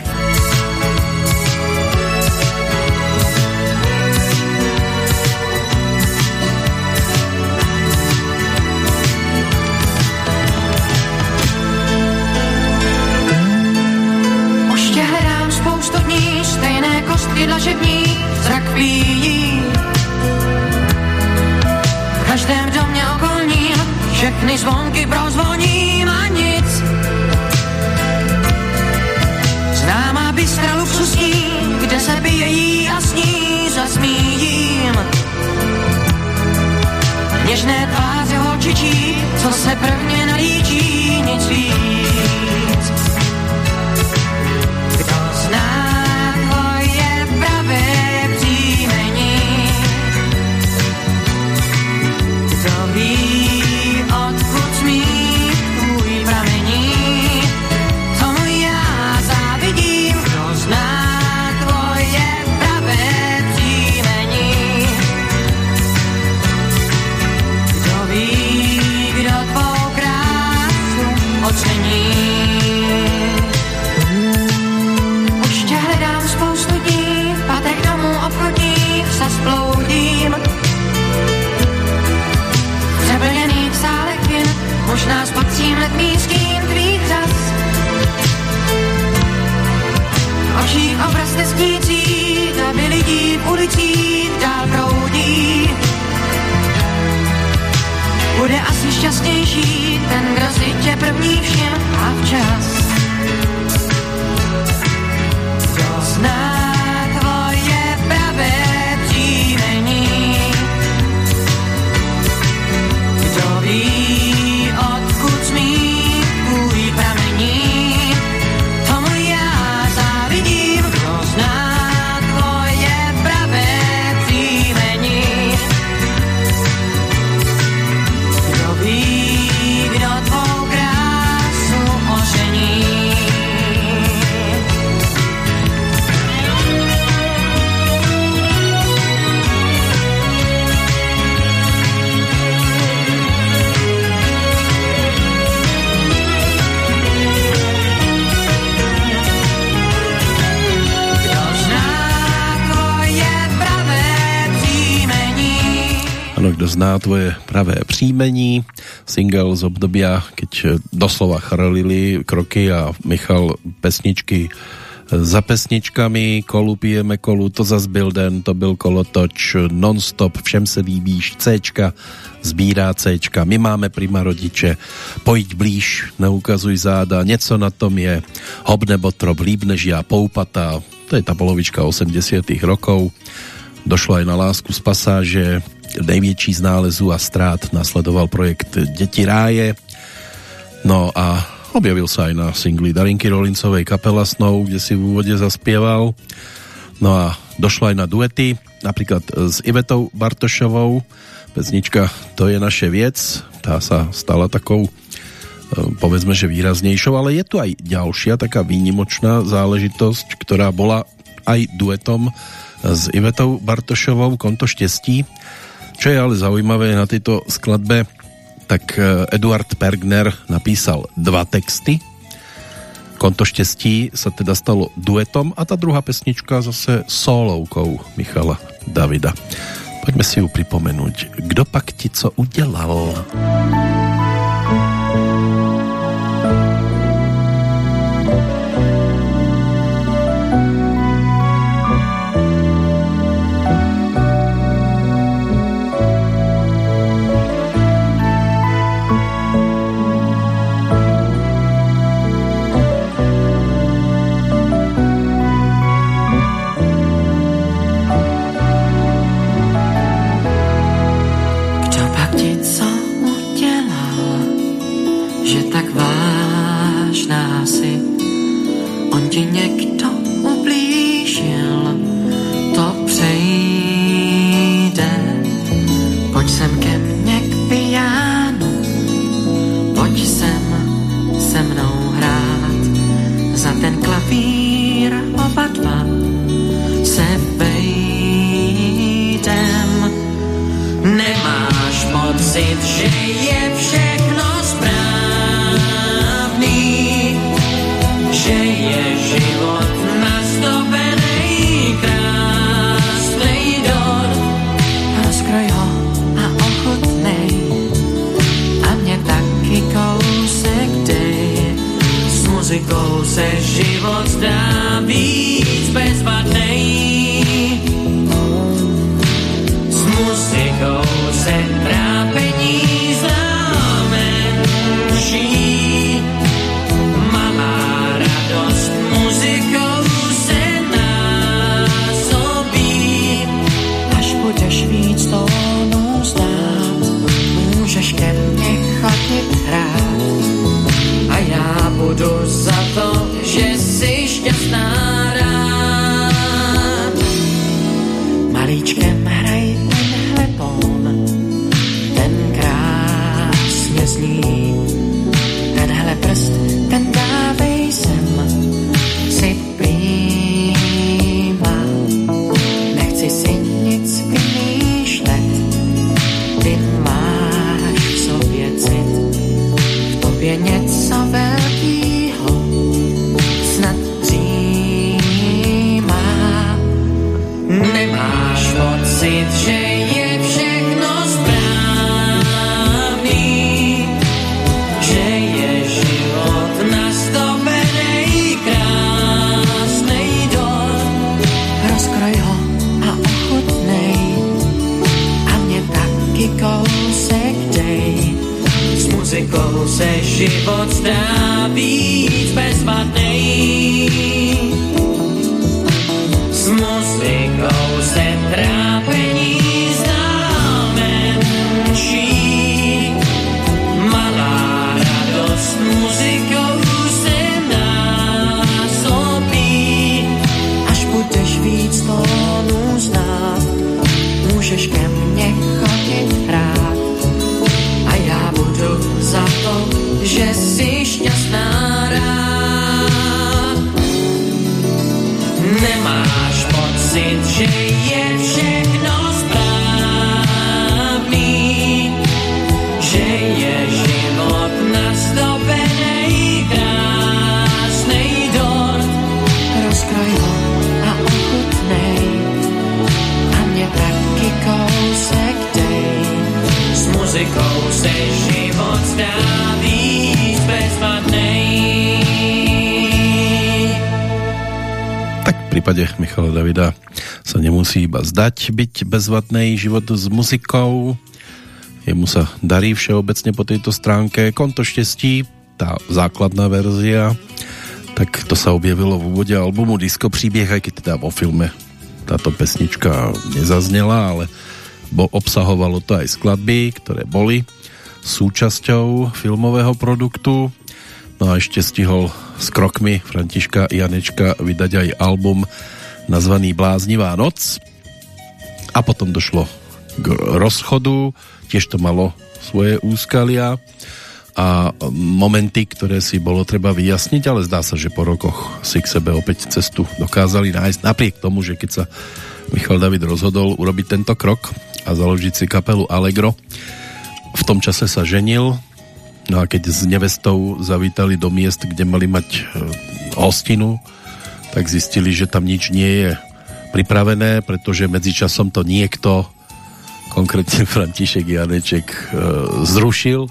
Všechny zvonky prozvoním a nic. Známá bystra luxusní, kde se pije jí a sní zasmíjím. Něžné tváře holčičí, co se prvně nalíčí, nic víc. Šťastnější ten, kdo si tě první všim a včas. Zná tvoje pravé příjmení. Single z obdobia, keď doslova chrlili kroky a Michal pesničky za pesničkami. Kolu pijeme kolu, to zas byl den, to byl kolotoč, non-stop, všem se líbíš, Cčka, sbírá Cčka, my máme prima rodiče, pojď blíž, neukazuj záda, něco na tom je, hob nebo trop, líb než já, poupata, to je ta polovička 80 rokov, došlo aj na lásku z pasáže, největší z nálezů a strát nasledoval projekt Děti ráje, no a Objavil sa aj na singli Darinky Rolincovej Kapela snov, kde si v úvode zaspieval. No a došlo aj na duety, napríklad s Ivetou Bartošovou. Pesnička To je naše viec, tá sa stala takou e, povedzme, že výraznejšou, ale je tu aj ďalšia taká výnimočná záležitosť, ktorá bola aj duetom s Ivetou Bartošovou, Konto štestí. Čo je ale zaujímavé na tejto skladbe, tak e, Eduard Pergner napísal dva texty. Konto štěstí sa teda stalo duetom a ta druhá pesnička zase solovkou Michala Davida. Poďme si ju pripomenúť. Kdo pak ti co udělal? Tak v napadla, se vejdem. Nemáš pocit, že je všechno správný, že je život nastopený krásnej dor. Rozkroj ho a ochutnej a mne taký kousek dej. S muzikou se život votes down. Prípade Michala Davida sa nemusí iba zdať byť bezvadný život s muzikou. Jemu sa darí všeobecne po tejto stránke. Konto štestí, tá základná verzia, tak to sa objavilo v úvode albumu Disco príbeh, aj keď teda vo filme táto pesnička nezaznela, ale bo obsahovalo to aj skladby, ktoré boli súčasťou filmového produktu. No a ešte stihol s krokmi Františka Janečka vydať aj album nazvaný Bláznivá noc. A potom došlo k rozchodu, tiež to malo svoje úskalia a momenty, ktoré si bolo treba vyjasniť, ale zdá sa, že po rokoch si k sebe opäť cestu dokázali nájsť, napriek tomu, že keď sa Michal David rozhodol urobiť tento krok a založiť si kapelu Allegro, v tom čase sa ženil, No a keď s nevestou zavítali do miest, kde mali mať e, hostinu, tak zistili, že tam nič nie je pripravené, pretože medzičasom to niekto, konkrétne <laughs> František Janeček, e, zrušil,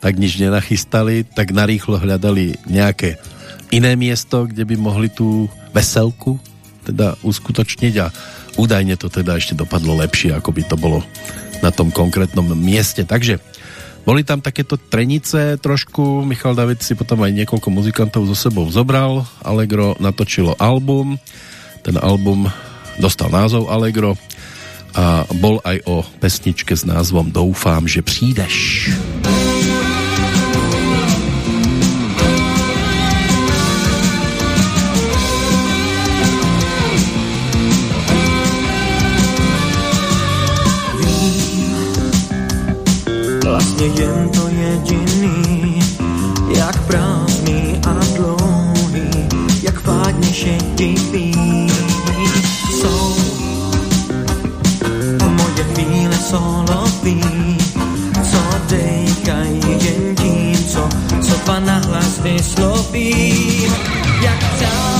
tak nič nenachystali, tak narýchlo hľadali nejaké iné miesto, kde by mohli tú veselku teda uskutočniť a údajne to teda ešte dopadlo lepšie, ako by to bolo na tom konkrétnom mieste. Takže boli tam takéto trenice trošku, Michal David si potom aj niekoľko muzikantov so sebou zobral, Allegro natočilo album, ten album dostal názov Allegro a bol aj o pesničke s názvom Doufám, že přijdeš. Vlastně jen to jediný, jak prázdný a dlouhý, jak fádně šedivý jsou. Moje chvíle solový, co dejkají jen tím, co sotva nahlas vyslovím, jak přál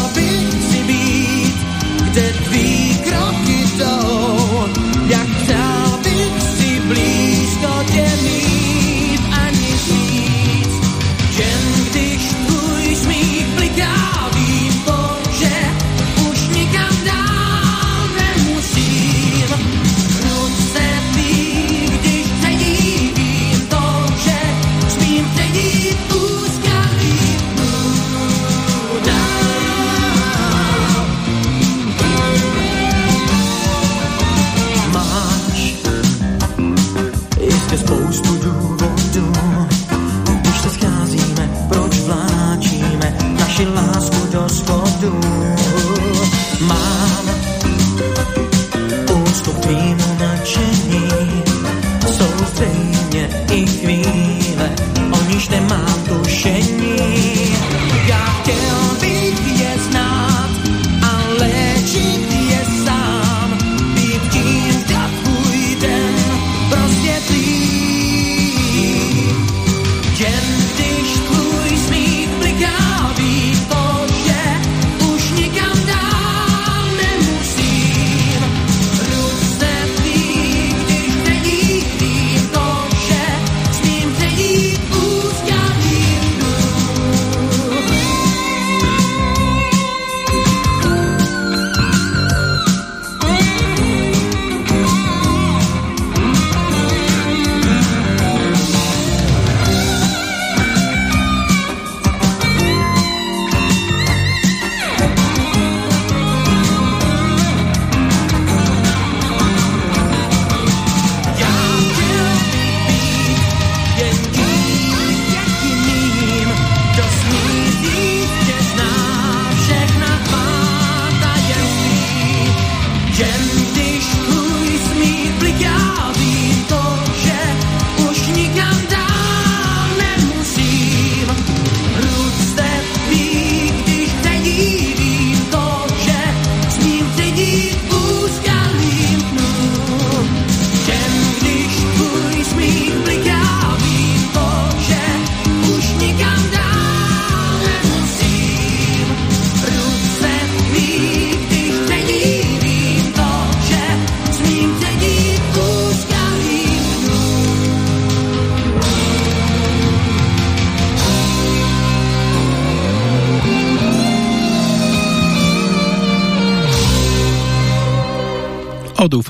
hviezdu mám úctu k tvým nadšení. Sú stejne i chvíle o nič nemám tu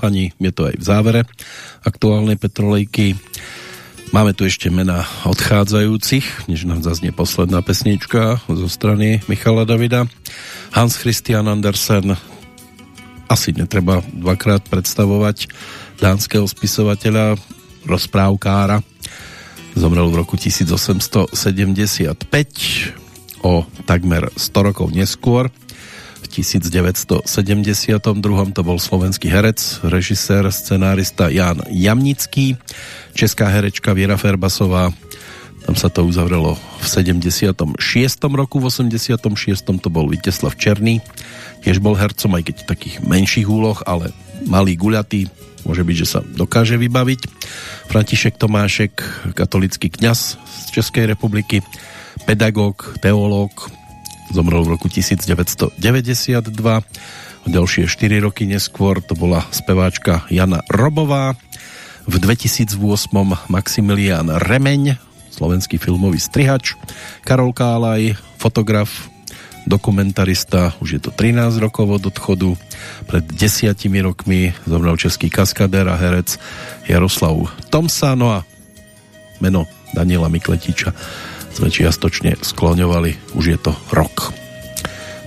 Dúfaní je to aj v závere aktuálnej Petrolejky. Máme tu ešte mena odchádzajúcich, než nám zaznie posledná pesnička zo strany Michala Davida. Hans Christian Andersen, asi netreba dvakrát predstavovať dánskeho spisovateľa, rozprávkára. Zomrel v roku 1875, o takmer 100 rokov neskôr. V 1972 to bol slovenský herec, režisér, scenárista Jan Jamnický, česká herečka Viera Ferbasová, tam sa to uzavrelo v 76. roku, v 86. to bol Viteslav Černý, tiež bol hercom, aj keď takých menších úloh, ale malý guľatý, môže byť, že sa dokáže vybaviť. František Tomášek, katolický kňaz z Českej republiky, pedagóg, teológ, zomrel v roku 1992. O ďalšie 4 roky neskôr to bola speváčka Jana Robová. V 2008 Maximilian Remeň, slovenský filmový strihač, Karol Kálaj, fotograf, dokumentarista, už je to 13 rokov od odchodu. Pred desiatimi rokmi zomrel český kaskadér a herec Jaroslav Tomsa, no a meno Daniela Mikletiča sme čiastočne skloňovali, už je to rok.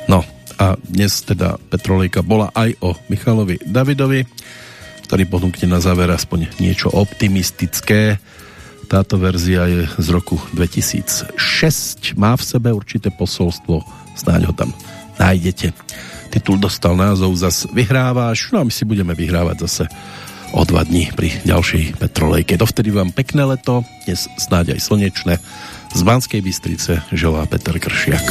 No a dnes teda Petrolejka bola aj o Michalovi Davidovi, ktorý ponúkne na záver aspoň niečo optimistické. Táto verzia je z roku 2006, má v sebe určité posolstvo, snáď ho tam nájdete. Titul dostal názov Zas vyhráváš, no a my si budeme vyhrávať zase o dva dní pri ďalšej Petrolejke. Dovtedy vám pekné leto, dnes snáď aj slnečné z Banskej Bystrice želá Peter Kršiak.